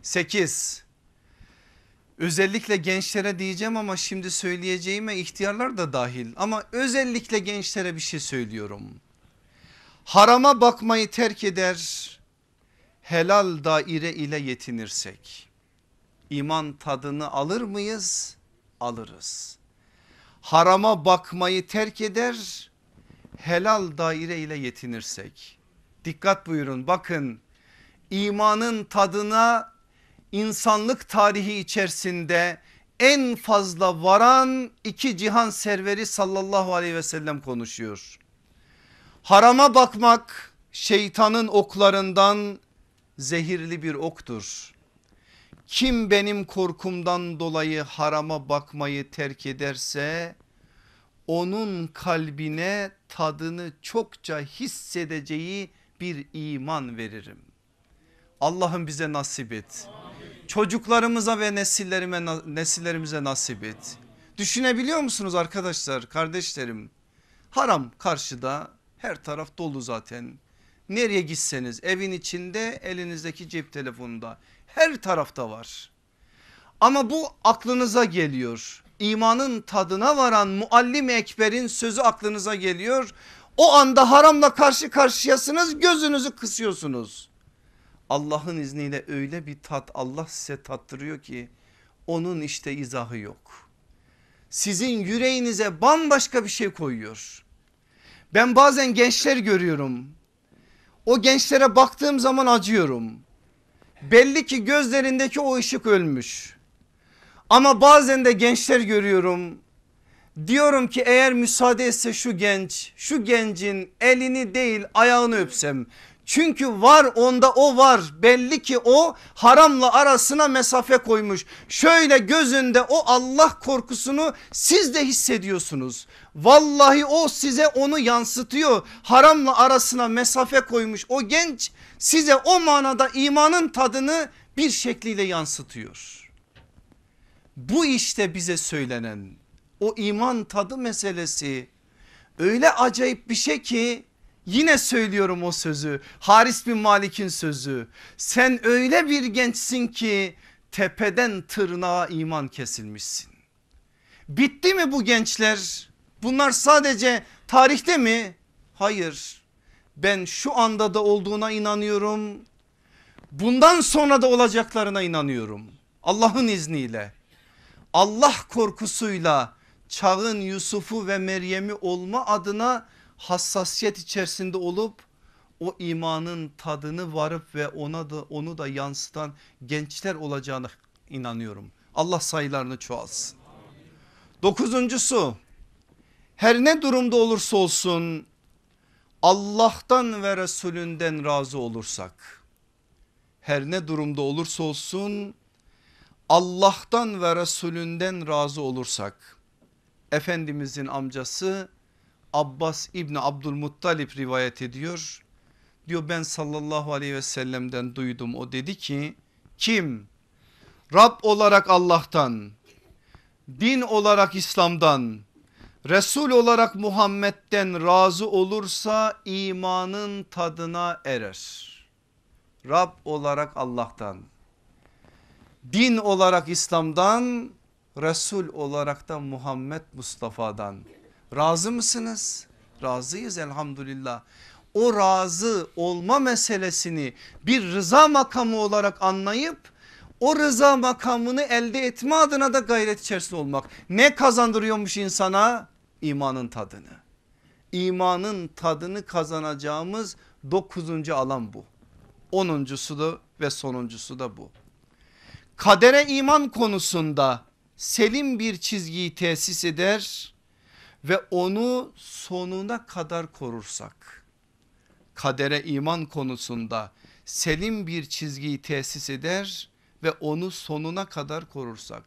8 özellikle gençlere diyeceğim ama şimdi söyleyeceğime ihtiyarlar da dahil ama özellikle gençlere bir şey söylüyorum. Harama bakmayı terk eder helal daire ile yetinirsek iman tadını alır mıyız? Alırız. Harama bakmayı terk eder helal daire ile yetinirsek. Dikkat buyurun bakın imanın tadına insanlık tarihi içerisinde en fazla varan iki cihan serveri sallallahu aleyhi ve sellem konuşuyor. Harama bakmak şeytanın oklarından zehirli bir oktur. Kim benim korkumdan dolayı harama bakmayı terk ederse onun kalbine tadını çokça hissedeceği bir iman veririm. Allah'ım bize nasip et. Çocuklarımıza ve nesillerime, nesillerimize nasip et. Düşünebiliyor musunuz arkadaşlar kardeşlerim? Haram karşıda her taraf dolu zaten. Nereye gitseniz evin içinde elinizdeki cep telefonunda her tarafta var. Ama bu aklınıza geliyor. İmanın tadına varan muallim ekberin sözü aklınıza geliyor. O anda haramla karşı karşıyasınız gözünüzü kısıyorsunuz. Allah'ın izniyle öyle bir tat Allah size tattırıyor ki onun işte izahı yok. Sizin yüreğinize bambaşka bir şey koyuyor. Ben bazen gençler görüyorum. O gençlere baktığım zaman acıyorum. Belli ki gözlerindeki o ışık ölmüş. Ama bazen de gençler görüyorum. Diyorum ki eğer müsaade etse şu genç, şu gencin elini değil ayağını öpsem. Çünkü var onda o var belli ki o haramla arasına mesafe koymuş. Şöyle gözünde o Allah korkusunu siz de hissediyorsunuz. Vallahi o size onu yansıtıyor. Haramla arasına mesafe koymuş o genç size o manada imanın tadını bir şekliyle yansıtıyor. Bu işte bize söylenen o iman tadı meselesi öyle acayip bir şey ki Yine söylüyorum o sözü Haris bin Malik'in sözü sen öyle bir gençsin ki tepeden tırnağa iman kesilmişsin. Bitti mi bu gençler? Bunlar sadece tarihte mi? Hayır ben şu anda da olduğuna inanıyorum. Bundan sonra da olacaklarına inanıyorum. Allah'ın izniyle. Allah korkusuyla çağın Yusuf'u ve Meryem'i olma adına hassasiyet içerisinde olup o imanın tadını varıp ve ona da onu da yansıtan gençler olacağına inanıyorum. Allah sayılarını çoğalsın. Dokuzuncusu her ne durumda olursa olsun Allah'tan ve Resulünden razı olursak her ne durumda olursa olsun Allah'tan ve Resulünden razı olursak Efendimizin amcası Abbas İbni Abdülmuttalip rivayet ediyor. Diyor ben sallallahu aleyhi ve sellem'den duydum o dedi ki kim Rab olarak Allah'tan din olarak İslam'dan Resul olarak Muhammed'den razı olursa imanın tadına erer. Rab olarak Allah'tan din olarak İslam'dan Resul olarak da Muhammed Mustafa'dan Razı mısınız? Razıyız elhamdülillah. O razı olma meselesini bir rıza makamı olarak anlayıp o rıza makamını elde etme adına da gayret içerisinde olmak. Ne kazandırıyormuş insana? İmanın tadını. İmanın tadını kazanacağımız dokuzuncu alan bu. Onuncusu da ve sonuncusu da bu. Kadere iman konusunda selim bir çizgiyi tesis eder ve onu sonuna kadar korursak kadere iman konusunda selim bir çizgiyi tesis eder ve onu sonuna kadar korursak.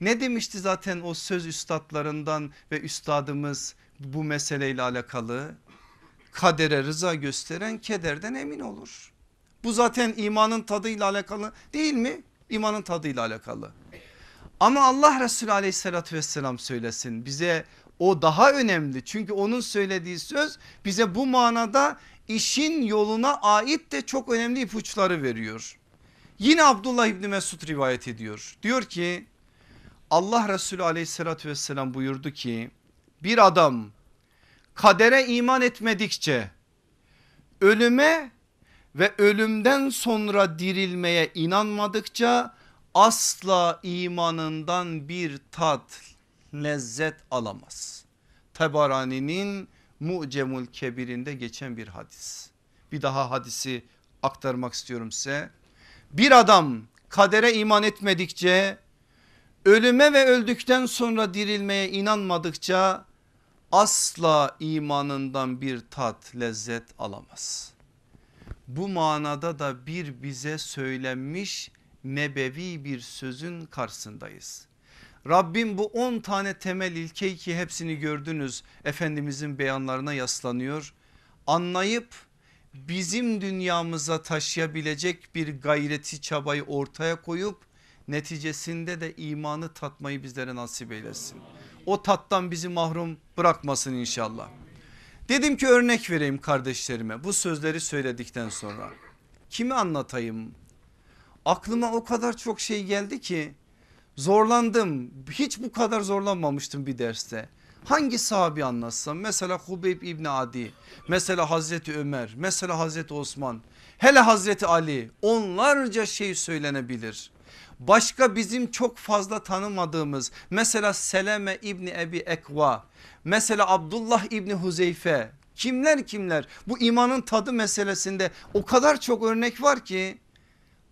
Ne demişti zaten o söz üstadlarından ve üstadımız bu meseleyle alakalı? Kadere rıza gösteren kederden emin olur. Bu zaten imanın tadıyla alakalı değil mi? İmanın tadıyla alakalı. Ama Allah Resulü aleyhissalatü vesselam söylesin bize o daha önemli çünkü onun söylediği söz bize bu manada işin yoluna ait de çok önemli ipuçları veriyor. Yine Abdullah İbni Mesud rivayet ediyor. Diyor ki Allah Resulü aleyhissalatü vesselam buyurdu ki bir adam kadere iman etmedikçe ölüme ve ölümden sonra dirilmeye inanmadıkça asla imanından bir tat lezzet alamaz. Tebarani'nin Mu'cemul Kebir'inde geçen bir hadis. Bir daha hadisi aktarmak istiyorum size. Bir adam kadere iman etmedikçe ölüme ve öldükten sonra dirilmeye inanmadıkça asla imanından bir tat lezzet alamaz. Bu manada da bir bize söylenmiş nebevi bir sözün karşısındayız. Rabbim bu 10 tane temel ilkeyi ki hepsini gördünüz Efendimizin beyanlarına yaslanıyor. Anlayıp bizim dünyamıza taşıyabilecek bir gayreti çabayı ortaya koyup neticesinde de imanı tatmayı bizlere nasip eylesin. O tattan bizi mahrum bırakmasın inşallah. Dedim ki örnek vereyim kardeşlerime bu sözleri söyledikten sonra. Kimi anlatayım? Aklıma o kadar çok şey geldi ki zorlandım. Hiç bu kadar zorlanmamıştım bir derste. Hangi sahabi anlatsam mesela Hubeyb İbni Adi mesela Hazreti Ömer mesela Hazreti Osman hele Hazreti Ali onlarca şey söylenebilir. Başka bizim çok fazla tanımadığımız mesela Seleme İbni Ebi Ekva mesela Abdullah İbni Huzeyfe kimler kimler bu imanın tadı meselesinde o kadar çok örnek var ki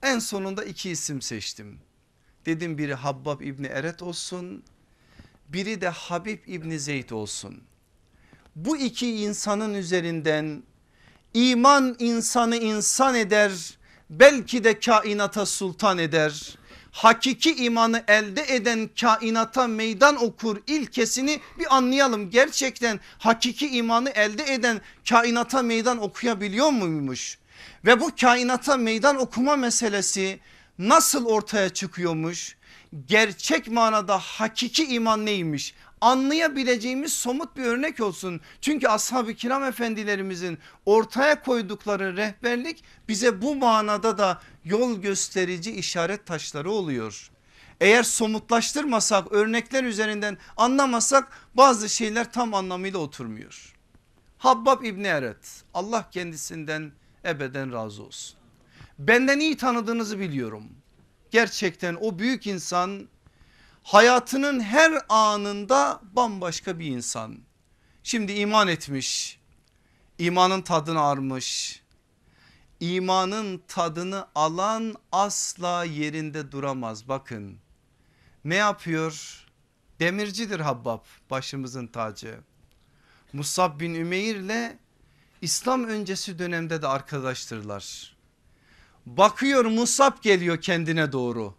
en sonunda iki isim seçtim. Dedim biri Habbab İbni Eret olsun biri de Habib İbni Zeyd olsun. Bu iki insanın üzerinden iman insanı insan eder belki de kainata sultan eder. Hakiki imanı elde eden kainata meydan okur ilkesini bir anlayalım. Gerçekten hakiki imanı elde eden kainata meydan okuyabiliyor muymuş? Ve bu kainata meydan okuma meselesi nasıl ortaya çıkıyormuş? Gerçek manada hakiki iman neymiş? Anlayabileceğimiz somut bir örnek olsun. Çünkü ashab-ı kiram efendilerimizin ortaya koydukları rehberlik bize bu manada da yol gösterici işaret taşları oluyor. Eğer somutlaştırmasak örnekler üzerinden anlamasak bazı şeyler tam anlamıyla oturmuyor. Habbab İbni Eret Allah kendisinden ebeden razı olsun. Benden iyi tanıdığınızı biliyorum. Gerçekten o büyük insan hayatının her anında bambaşka bir insan. Şimdi iman etmiş, imanın tadını armış. İmanın tadını alan asla yerinde duramaz bakın. Ne yapıyor? Demircidir Habbab başımızın tacı. Musab bin Ümeyr ile İslam öncesi dönemde de arkadaştırlar. Bakıyor Musab geliyor kendine doğru.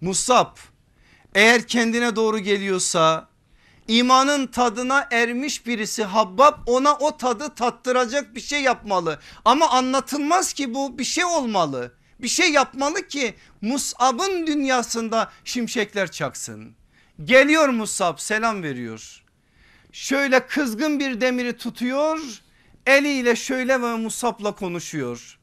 Musab eğer kendine doğru geliyorsa imanın tadına ermiş birisi Habbab ona o tadı tattıracak bir şey yapmalı. Ama anlatılmaz ki bu bir şey olmalı. Bir şey yapmalı ki Musab'ın dünyasında şimşekler çaksın. Geliyor Musab selam veriyor. Şöyle kızgın bir demiri tutuyor eliyle şöyle ve Musab'la konuşuyor.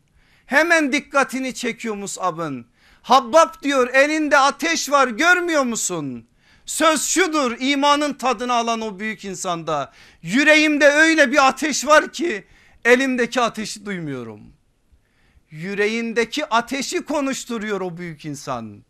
Hemen dikkatini çekiyor Musab'ın. Habbab diyor elinde ateş var görmüyor musun? Söz şudur imanın tadını alan o büyük insanda. Yüreğimde öyle bir ateş var ki elimdeki ateşi duymuyorum. Yüreğindeki ateşi konuşturuyor o büyük insan.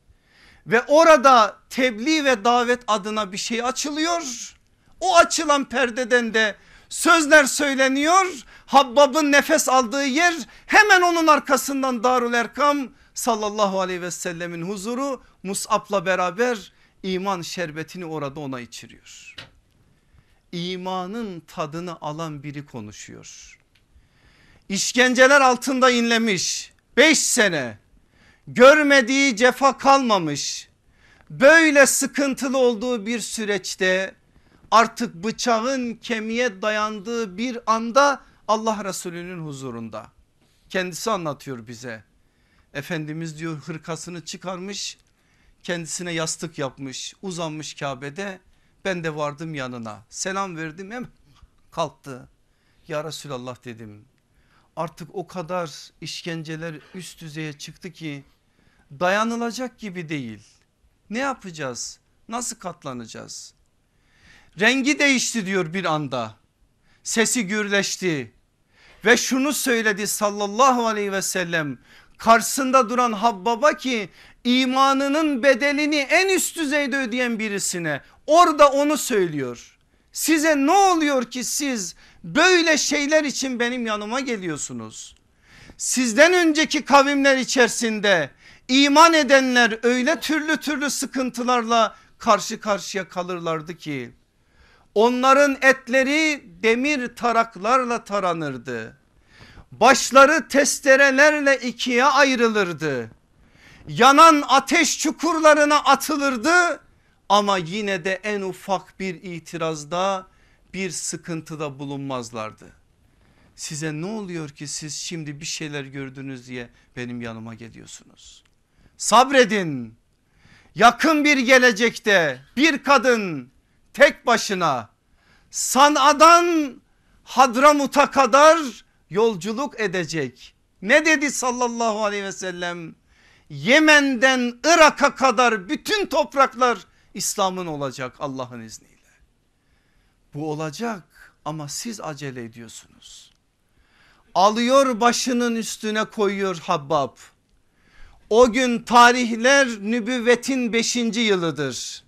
Ve orada tebliğ ve davet adına bir şey açılıyor. O açılan perdeden de sözler söyleniyor. Habbab'ın nefes aldığı yer hemen onun arkasından Darul Erkam sallallahu aleyhi ve sellemin huzuru Mus'ab'la beraber iman şerbetini orada ona içiriyor. İmanın tadını alan biri konuşuyor. İşkenceler altında inlemiş 5 sene görmediği cefa kalmamış. Böyle sıkıntılı olduğu bir süreçte artık bıçağın kemiğe dayandığı bir anda Allah Resulü'nün huzurunda. Kendisi anlatıyor bize. Efendimiz diyor hırkasını çıkarmış kendisine yastık yapmış uzanmış Kabe'de ben de vardım yanına selam verdim hem kalktı. Ya Resulallah dedim artık o kadar işkenceler üst düzeye çıktı ki dayanılacak gibi değil. Ne yapacağız? Nasıl katlanacağız? Rengi değişti diyor bir anda. Sesi gürleşti. Ve şunu söyledi sallallahu aleyhi ve sellem karşısında duran Habbab'a ki imanının bedelini en üst düzeyde ödeyen birisine orada onu söylüyor. Size ne oluyor ki siz böyle şeyler için benim yanıma geliyorsunuz? Sizden önceki kavimler içerisinde iman edenler öyle türlü türlü sıkıntılarla karşı karşıya kalırlardı ki onların etleri demir taraklarla taranırdı. Başları testerelerle ikiye ayrılırdı. Yanan ateş çukurlarına atılırdı ama yine de en ufak bir itirazda bir sıkıntıda bulunmazlardı. Size ne oluyor ki siz şimdi bir şeyler gördünüz diye benim yanıma geliyorsunuz. Sabredin. Yakın bir gelecekte bir kadın tek başına San'a'dan Hadramut'a kadar yolculuk edecek. Ne dedi sallallahu aleyhi ve sellem? Yemen'den Irak'a kadar bütün topraklar İslam'ın olacak Allah'ın izniyle. Bu olacak ama siz acele ediyorsunuz. Alıyor başının üstüne koyuyor Habbab. O gün tarihler nübüvvetin 5. yılıdır.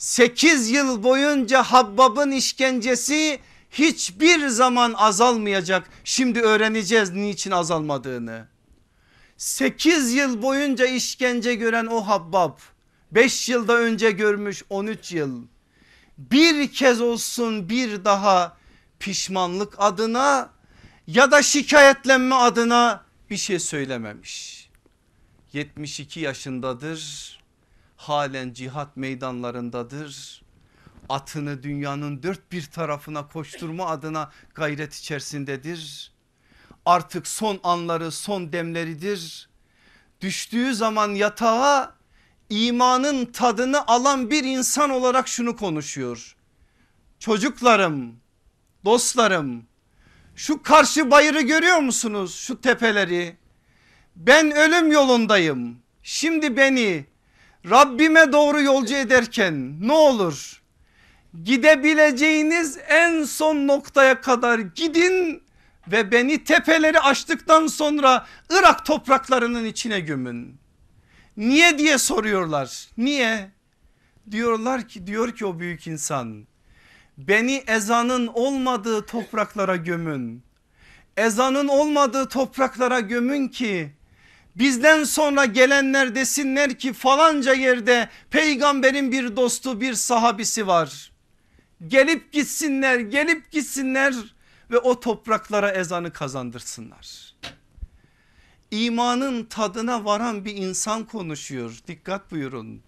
8 yıl boyunca Habbab'ın işkencesi hiçbir zaman azalmayacak. Şimdi öğreneceğiz niçin azalmadığını. 8 yıl boyunca işkence gören o Habbab 5 yılda önce görmüş 13 yıl. Bir kez olsun bir daha pişmanlık adına ya da şikayetlenme adına bir şey söylememiş. 72 yaşındadır. Halen cihat meydanlarındadır. Atını dünyanın dört bir tarafına koşturma adına gayret içerisindedir. Artık son anları son demleridir. Düştüğü zaman yatağa imanın tadını alan bir insan olarak şunu konuşuyor. Çocuklarım, dostlarım şu karşı bayırı görüyor musunuz? Şu tepeleri. Ben ölüm yolundayım. Şimdi beni Rabbime doğru yolcu ederken ne olur gidebileceğiniz en son noktaya kadar gidin ve beni tepeleri açtıktan sonra Irak topraklarının içine gömün. Niye diye soruyorlar. Niye? Diyorlar ki diyor ki o büyük insan beni ezanın olmadığı topraklara gömün. Ezanın olmadığı topraklara gömün ki bizden sonra gelenler desinler ki falanca yerde peygamberin bir dostu bir sahabisi var. Gelip gitsinler gelip gitsinler ve o topraklara ezanı kazandırsınlar. İmanın tadına varan bir insan konuşuyor dikkat buyurun.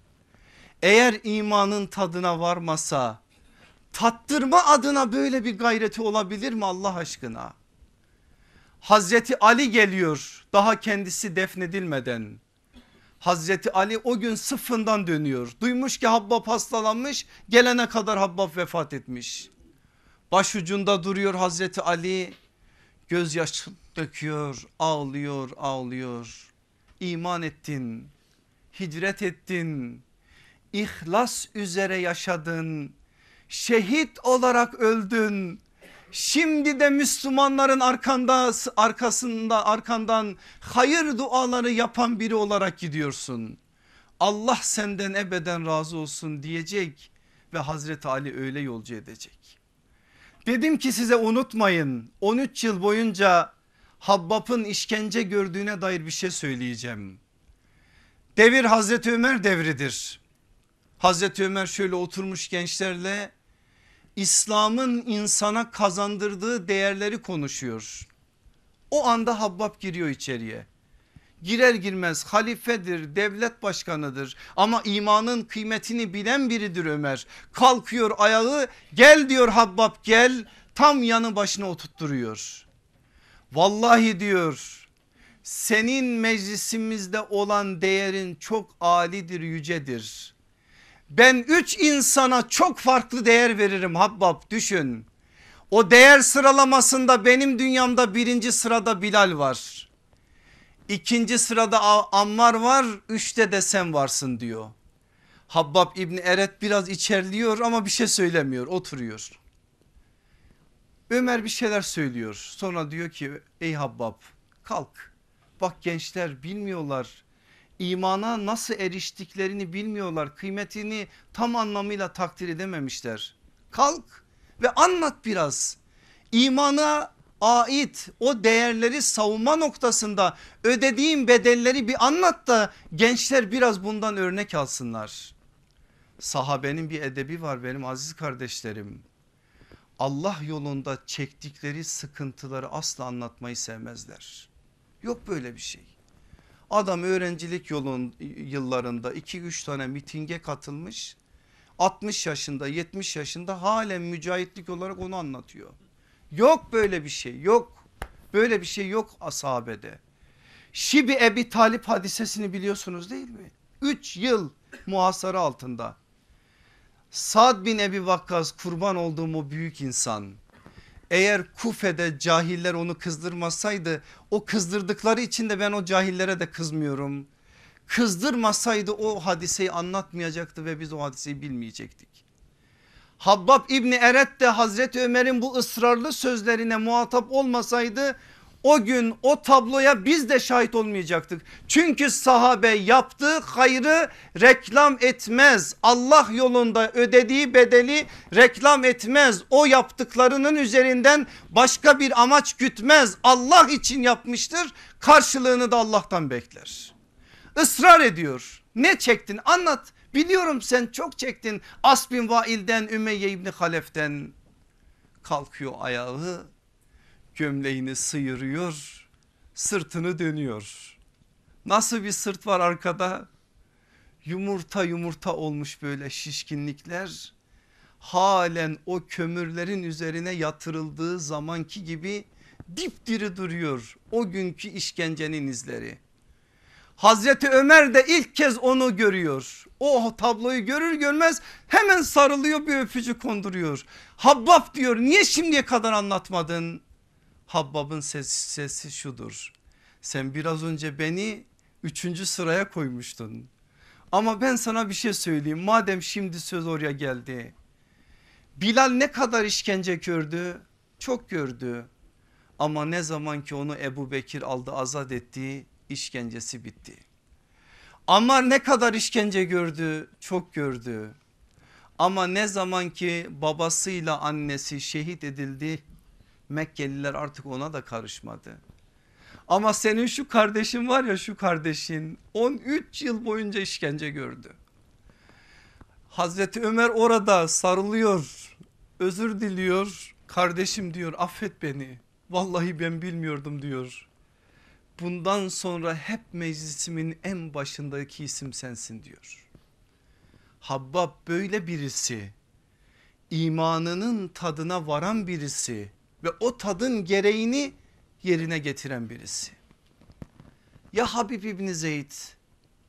Eğer imanın tadına varmasa tattırma adına böyle bir gayreti olabilir mi Allah aşkına? Hazreti Ali geliyor daha kendisi defnedilmeden. Hazreti Ali o gün sıfından dönüyor. Duymuş ki Habbab hastalanmış gelene kadar Habbab vefat etmiş. Başucunda duruyor Hazreti Ali gözyaşı döküyor ağlıyor ağlıyor. İman ettin hicret ettin ihlas üzere yaşadın şehit olarak öldün Şimdi de Müslümanların arkanda, arkasında arkandan hayır duaları yapan biri olarak gidiyorsun. Allah senden ebeden razı olsun diyecek ve Hazreti Ali öyle yolcu edecek. Dedim ki size unutmayın 13 yıl boyunca Habbab'ın işkence gördüğüne dair bir şey söyleyeceğim. Devir Hazreti Ömer devridir. Hazreti Ömer şöyle oturmuş gençlerle İslam'ın insana kazandırdığı değerleri konuşuyor. O anda Habbab giriyor içeriye. Girer girmez halifedir, devlet başkanıdır ama imanın kıymetini bilen biridir Ömer. Kalkıyor ayağı gel diyor Habbab gel tam yanı başına oturtturuyor. Vallahi diyor senin meclisimizde olan değerin çok alidir yücedir. Ben üç insana çok farklı değer veririm Habbab düşün. O değer sıralamasında benim dünyamda birinci sırada Bilal var. İkinci sırada Ammar var. Üçte de sen varsın diyor. Habbab İbni Eret biraz içerliyor ama bir şey söylemiyor oturuyor. Ömer bir şeyler söylüyor. Sonra diyor ki ey Habbab kalk. Bak gençler bilmiyorlar. İmana nasıl eriştiklerini bilmiyorlar. Kıymetini tam anlamıyla takdir edememişler. Kalk ve anlat biraz. İmana ait o değerleri savunma noktasında ödediğin bedelleri bir anlat da gençler biraz bundan örnek alsınlar. Sahabenin bir edebi var benim aziz kardeşlerim. Allah yolunda çektikleri sıkıntıları asla anlatmayı sevmezler. Yok böyle bir şey. Adam öğrencilik yolun yıllarında 2-3 tane mitinge katılmış. 60 yaşında 70 yaşında halen mücahitlik olarak onu anlatıyor. Yok böyle bir şey yok. Böyle bir şey yok ashabede. Şibi Ebi Talip hadisesini biliyorsunuz değil mi? 3 yıl muhasara altında. Sad bin Ebi Vakkas kurban olduğum o büyük insan. Eğer Kufe'de cahiller onu kızdırmasaydı o kızdırdıkları için de ben o cahillere de kızmıyorum. Kızdırmasaydı o hadiseyi anlatmayacaktı ve biz o hadiseyi bilmeyecektik. Habbab İbni Eret de Hazreti Ömer'in bu ısrarlı sözlerine muhatap olmasaydı o gün o tabloya biz de şahit olmayacaktık. Çünkü sahabe yaptığı hayrı reklam etmez. Allah yolunda ödediği bedeli reklam etmez. O yaptıklarının üzerinden başka bir amaç gütmez. Allah için yapmıştır. Karşılığını da Allah'tan bekler. Israr ediyor. Ne çektin anlat. Biliyorum sen çok çektin As bin Vail'den Ümeyye İbni Halef'ten. Kalkıyor ayağı gömleğini sıyırıyor sırtını dönüyor. Nasıl bir sırt var arkada? Yumurta yumurta olmuş böyle şişkinlikler. Halen o kömürlerin üzerine yatırıldığı zamanki gibi dipdiri duruyor o günkü işkencenin izleri. Hazreti Ömer de ilk kez onu görüyor. O tabloyu görür görmez hemen sarılıyor bir öpücü konduruyor. Habbab diyor niye şimdiye kadar anlatmadın? Habbab'ın sesi, sesi şudur. Sen biraz önce beni üçüncü sıraya koymuştun. Ama ben sana bir şey söyleyeyim madem şimdi söz oraya geldi. Bilal ne kadar işkence gördü? Çok gördü. Ama ne zaman ki onu Ebu Bekir aldı azat etti işkencesi bitti. Ammar ne kadar işkence gördü? Çok gördü. Ama ne zaman ki babasıyla annesi şehit edildi Mekkeliler artık ona da karışmadı. Ama senin şu kardeşin var ya şu kardeşin 13 yıl boyunca işkence gördü. Hazreti Ömer orada sarılıyor özür diliyor kardeşim diyor affet beni vallahi ben bilmiyordum diyor. Bundan sonra hep meclisimin en başındaki isim sensin diyor. Habbab böyle birisi imanının tadına varan birisi ve o tadın gereğini yerine getiren birisi. Ya Habib İbni Zeyd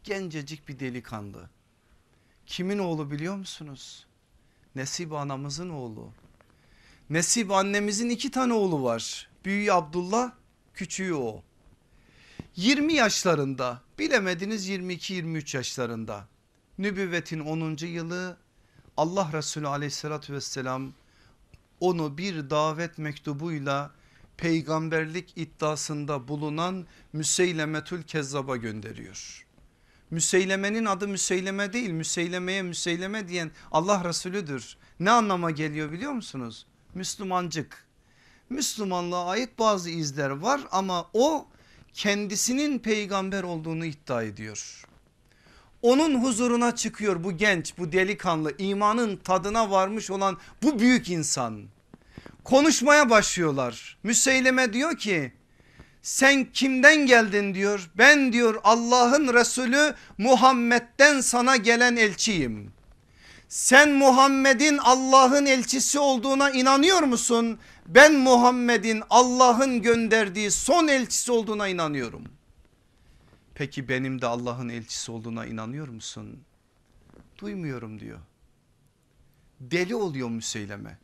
gencecik bir delikanlı. Kimin oğlu biliyor musunuz? Nesib anamızın oğlu. Nesib annemizin iki tane oğlu var. Büyüğü Abdullah küçüğü o. 20 yaşlarında bilemediniz 22-23 yaşlarında nübüvvetin 10. yılı Allah Resulü aleyhissalatü vesselam onu bir davet mektubuyla peygamberlik iddiasında bulunan Müseylemetül Kezzab'a gönderiyor. Müseylemenin adı Müseyleme değil Müseylemeye Müseyleme diyen Allah Resulüdür. Ne anlama geliyor biliyor musunuz? Müslümancık. Müslümanlığa ait bazı izler var ama o kendisinin peygamber olduğunu iddia ediyor. Onun huzuruna çıkıyor bu genç bu delikanlı imanın tadına varmış olan bu büyük insan. Konuşmaya başlıyorlar. Müseyleme diyor ki sen kimden geldin diyor. Ben diyor Allah'ın Resulü Muhammed'den sana gelen elçiyim. Sen Muhammed'in Allah'ın elçisi olduğuna inanıyor musun? Ben Muhammed'in Allah'ın gönderdiği son elçisi olduğuna inanıyorum. Peki benim de Allah'ın elçisi olduğuna inanıyor musun? Duymuyorum diyor. Deli oluyor Müseyleme.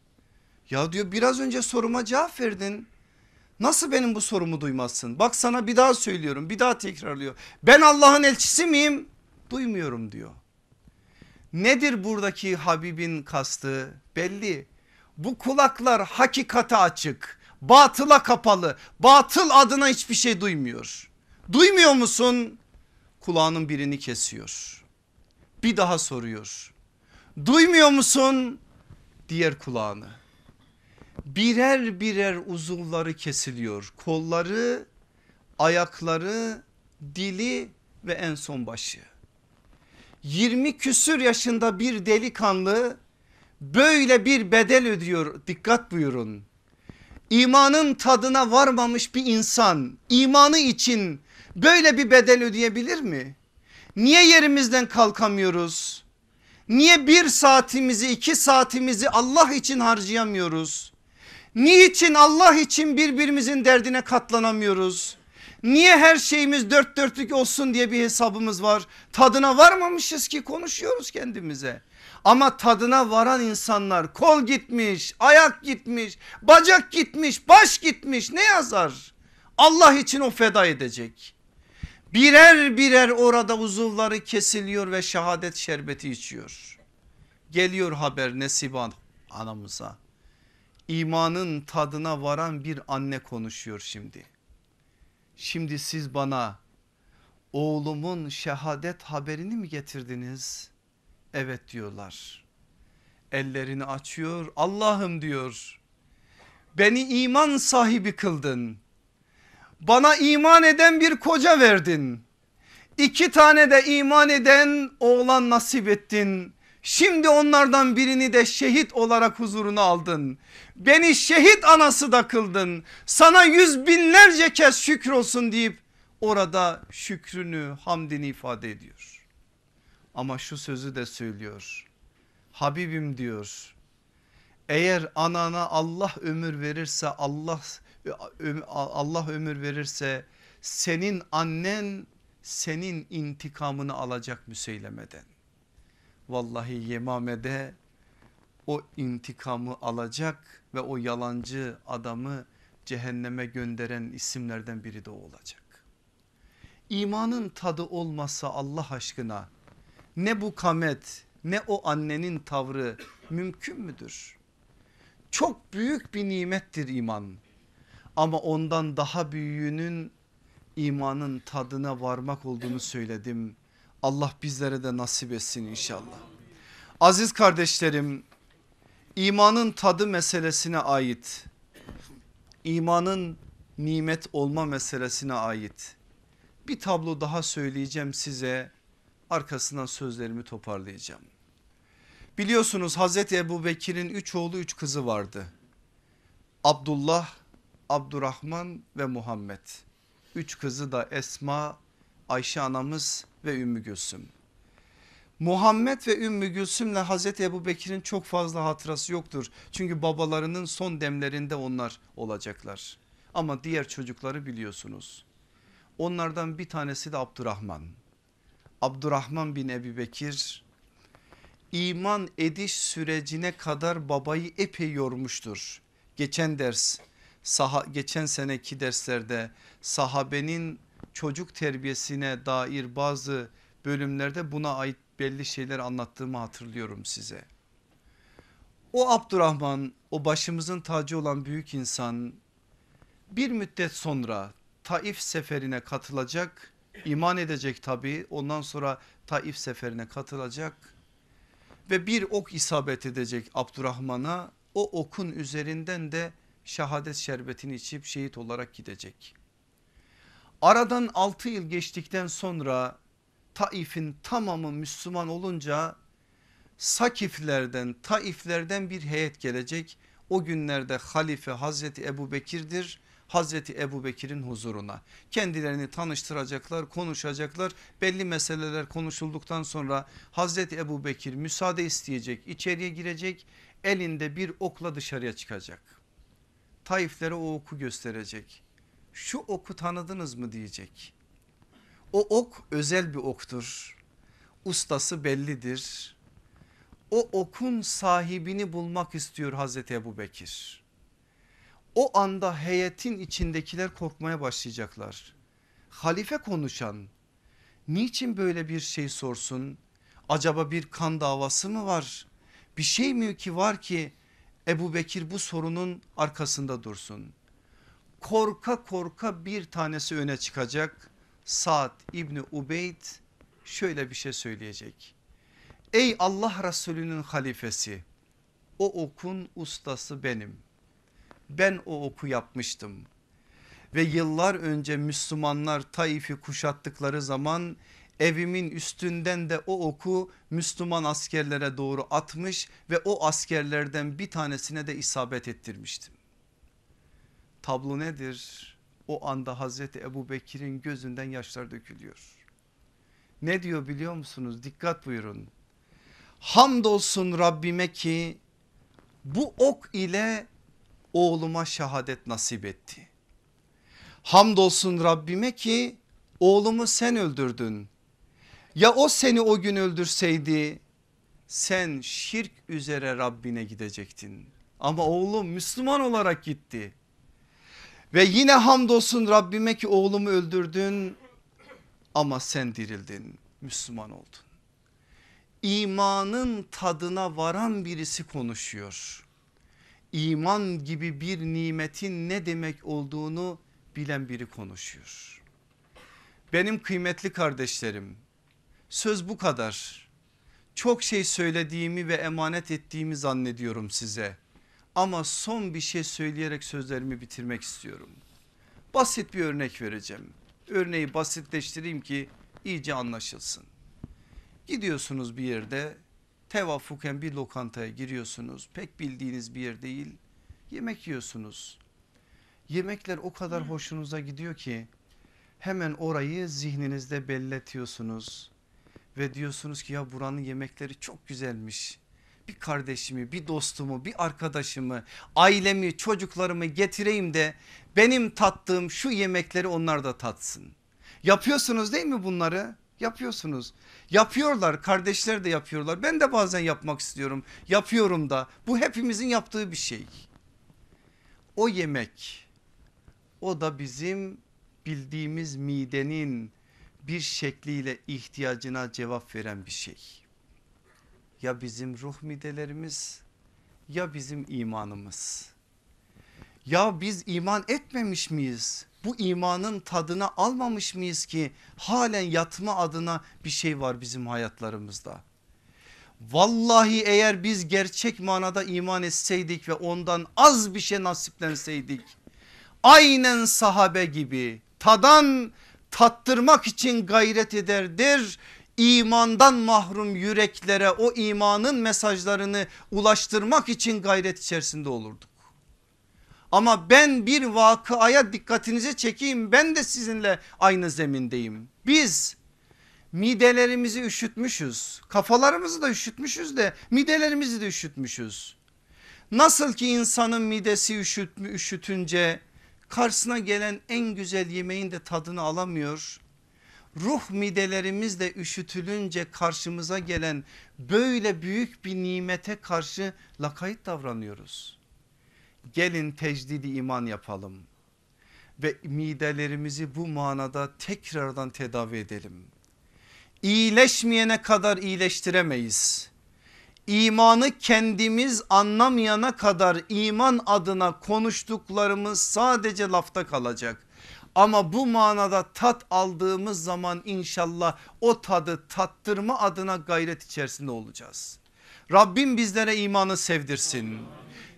Ya diyor biraz önce soruma cevap verdin. Nasıl benim bu sorumu duymazsın? Bak sana bir daha söylüyorum bir daha tekrarlıyor. Ben Allah'ın elçisi miyim? Duymuyorum diyor. Nedir buradaki Habib'in kastı? Belli. Bu kulaklar hakikate açık, batıla kapalı. Batıl adına hiçbir şey duymuyor. Duymuyor musun? Kulağının birini kesiyor. Bir daha soruyor. Duymuyor musun? Diğer kulağını. Birer birer uzuvları kesiliyor. Kolları, ayakları, dili ve en son başı. 20 küsür yaşında bir delikanlı böyle bir bedel ödüyor dikkat buyurun. İmanın tadına varmamış bir insan imanı için böyle bir bedel ödeyebilir mi? Niye yerimizden kalkamıyoruz? Niye bir saatimizi iki saatimizi Allah için harcayamıyoruz? Niçin Allah için birbirimizin derdine katlanamıyoruz? Niye her şeyimiz dört dörtlük olsun diye bir hesabımız var? Tadına varmamışız ki konuşuyoruz kendimize. Ama tadına varan insanlar kol gitmiş, ayak gitmiş, bacak gitmiş, baş gitmiş ne yazar? Allah için o feda edecek. Birer birer orada uzuvları kesiliyor ve şehadet şerbeti içiyor. Geliyor haber Nesiban anamıza. İmanın tadına varan bir anne konuşuyor şimdi. Şimdi siz bana oğlumun şehadet haberini mi getirdiniz? Evet diyorlar. Ellerini açıyor Allah'ım diyor. Beni iman sahibi kıldın. Bana iman eden bir koca verdin. İki tane de iman eden oğlan nasip ettin. Şimdi onlardan birini de şehit olarak huzuruna aldın. Beni şehit anası da kıldın. Sana yüz binlerce kez şükür olsun deyip orada şükrünü hamdini ifade ediyor. Ama şu sözü de söylüyor. Habibim diyor. Eğer anana Allah ömür verirse Allah Allah ömür verirse senin annen senin intikamını alacak müseylemeden. Vallahi Yemame'de o intikamı alacak ve o yalancı adamı cehenneme gönderen isimlerden biri de o olacak. İmanın tadı olmasa Allah aşkına ne bu kamet ne o annenin tavrı mümkün müdür? Çok büyük bir nimettir iman ama ondan daha büyüğünün imanın tadına varmak olduğunu söyledim. Allah bizlere de nasip etsin inşallah. Aziz kardeşlerim imanın tadı meselesine ait imanın nimet olma meselesine ait bir tablo daha söyleyeceğim size arkasından sözlerimi toparlayacağım. Biliyorsunuz Hazreti Ebu Bekir'in üç oğlu üç kızı vardı. Abdullah, Abdurrahman ve Muhammed. Üç kızı da Esma, Ayşe anamız ve Ümmü Gülsüm. Muhammed ve Ümmü Gülsüm'le Hazreti Ebu Bekir'in çok fazla hatırası yoktur. Çünkü babalarının son demlerinde onlar olacaklar. Ama diğer çocukları biliyorsunuz. Onlardan bir tanesi de Abdurrahman. Abdurrahman bin Ebu Bekir iman ediş sürecine kadar babayı epey yormuştur. Geçen ders saha, geçen seneki derslerde sahabenin çocuk terbiyesine dair bazı bölümlerde buna ait belli şeyler anlattığımı hatırlıyorum size. O Abdurrahman o başımızın tacı olan büyük insan bir müddet sonra Taif seferine katılacak iman edecek tabi ondan sonra Taif seferine katılacak ve bir ok isabet edecek Abdurrahman'a o okun üzerinden de şehadet şerbetini içip şehit olarak gidecek. Aradan 6 yıl geçtikten sonra Taif'in tamamı Müslüman olunca Sakiflerden Taiflerden bir heyet gelecek. O günlerde halife Hazreti Ebu Bekir'dir. Hazreti Ebu Bekir'in huzuruna kendilerini tanıştıracaklar konuşacaklar belli meseleler konuşulduktan sonra Hazreti Ebu Bekir müsaade isteyecek içeriye girecek elinde bir okla dışarıya çıkacak. Taiflere o oku gösterecek şu oku tanıdınız mı diyecek. O ok özel bir oktur. Ustası bellidir. O okun sahibini bulmak istiyor Hazreti Ebu Bekir. O anda heyetin içindekiler korkmaya başlayacaklar. Halife konuşan niçin böyle bir şey sorsun? Acaba bir kan davası mı var? Bir şey mi ki var ki Ebu Bekir bu sorunun arkasında dursun. Korka korka bir tanesi öne çıkacak. Saad İbni Ubeyd şöyle bir şey söyleyecek. Ey Allah Resulü'nün halifesi o okun ustası benim. Ben o oku yapmıştım. Ve yıllar önce Müslümanlar Taif'i kuşattıkları zaman evimin üstünden de o oku Müslüman askerlere doğru atmış ve o askerlerden bir tanesine de isabet ettirmiştim. Tablo nedir? O anda Hazreti Ebu Bekir'in gözünden yaşlar dökülüyor. Ne diyor biliyor musunuz? Dikkat buyurun. Hamdolsun Rabbime ki bu ok ile oğluma şehadet nasip etti. Hamdolsun Rabbime ki oğlumu sen öldürdün. Ya o seni o gün öldürseydi sen şirk üzere Rabbine gidecektin. Ama oğlum Müslüman olarak gitti. Ve yine hamdolsun Rabbime ki oğlumu öldürdün ama sen dirildin Müslüman oldun. İmanın tadına varan birisi konuşuyor. İman gibi bir nimetin ne demek olduğunu bilen biri konuşuyor. Benim kıymetli kardeşlerim söz bu kadar. Çok şey söylediğimi ve emanet ettiğimi zannediyorum size. Ama son bir şey söyleyerek sözlerimi bitirmek istiyorum. Basit bir örnek vereceğim. Örneği basitleştireyim ki iyice anlaşılsın. Gidiyorsunuz bir yerde tevafuken bir lokantaya giriyorsunuz. Pek bildiğiniz bir yer değil. Yemek yiyorsunuz. Yemekler o kadar hoşunuza gidiyor ki hemen orayı zihninizde belletiyorsunuz. Ve diyorsunuz ki ya buranın yemekleri çok güzelmiş bir kardeşimi, bir dostumu, bir arkadaşımı, ailemi, çocuklarımı getireyim de benim tattığım şu yemekleri onlar da tatsın. Yapıyorsunuz değil mi bunları? Yapıyorsunuz. Yapıyorlar kardeşler de yapıyorlar. Ben de bazen yapmak istiyorum. Yapıyorum da. Bu hepimizin yaptığı bir şey. O yemek o da bizim bildiğimiz midenin bir şekliyle ihtiyacına cevap veren bir şey ya bizim ruh midelerimiz ya bizim imanımız. Ya biz iman etmemiş miyiz? Bu imanın tadını almamış mıyız ki halen yatma adına bir şey var bizim hayatlarımızda. Vallahi eğer biz gerçek manada iman etseydik ve ondan az bir şey nasiplenseydik aynen sahabe gibi tadan tattırmak için gayret ederdir imandan mahrum yüreklere o imanın mesajlarını ulaştırmak için gayret içerisinde olurduk. Ama ben bir vakıaya dikkatinizi çekeyim ben de sizinle aynı zemindeyim. Biz midelerimizi üşütmüşüz kafalarımızı da üşütmüşüz de midelerimizi de üşütmüşüz. Nasıl ki insanın midesi üşüt, üşütünce karşısına gelen en güzel yemeğin de tadını alamıyor ruh midelerimiz de üşütülünce karşımıza gelen böyle büyük bir nimete karşı lakayt davranıyoruz. Gelin tecdidi iman yapalım ve midelerimizi bu manada tekrardan tedavi edelim. İyileşmeyene kadar iyileştiremeyiz. İmanı kendimiz anlamayana kadar iman adına konuştuklarımız sadece lafta kalacak ama bu manada tat aldığımız zaman inşallah o tadı tattırma adına gayret içerisinde olacağız. Rabbim bizlere imanı sevdirsin.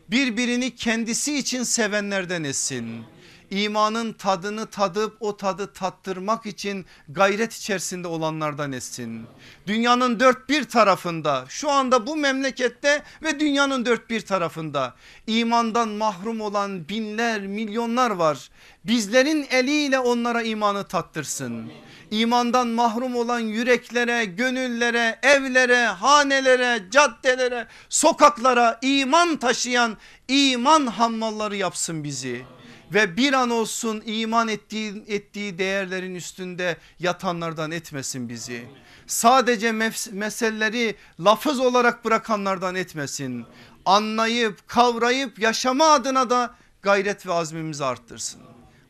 Birbirini kendisi için sevenlerden etsin imanın tadını tadıp o tadı tattırmak için gayret içerisinde olanlardan etsin. Dünyanın dört bir tarafında şu anda bu memlekette ve dünyanın dört bir tarafında imandan mahrum olan binler milyonlar var. Bizlerin eliyle onlara imanı tattırsın. İmandan mahrum olan yüreklere, gönüllere, evlere, hanelere, caddelere, sokaklara iman taşıyan iman hammalları yapsın bizi ve bir an olsun iman ettiği, ettiği değerlerin üstünde yatanlardan etmesin bizi. Sadece meseleleri lafız olarak bırakanlardan etmesin. Anlayıp kavrayıp yaşama adına da gayret ve azmimizi arttırsın.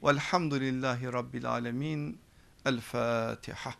Velhamdülillahi Rabbil Alemin. El Fatiha.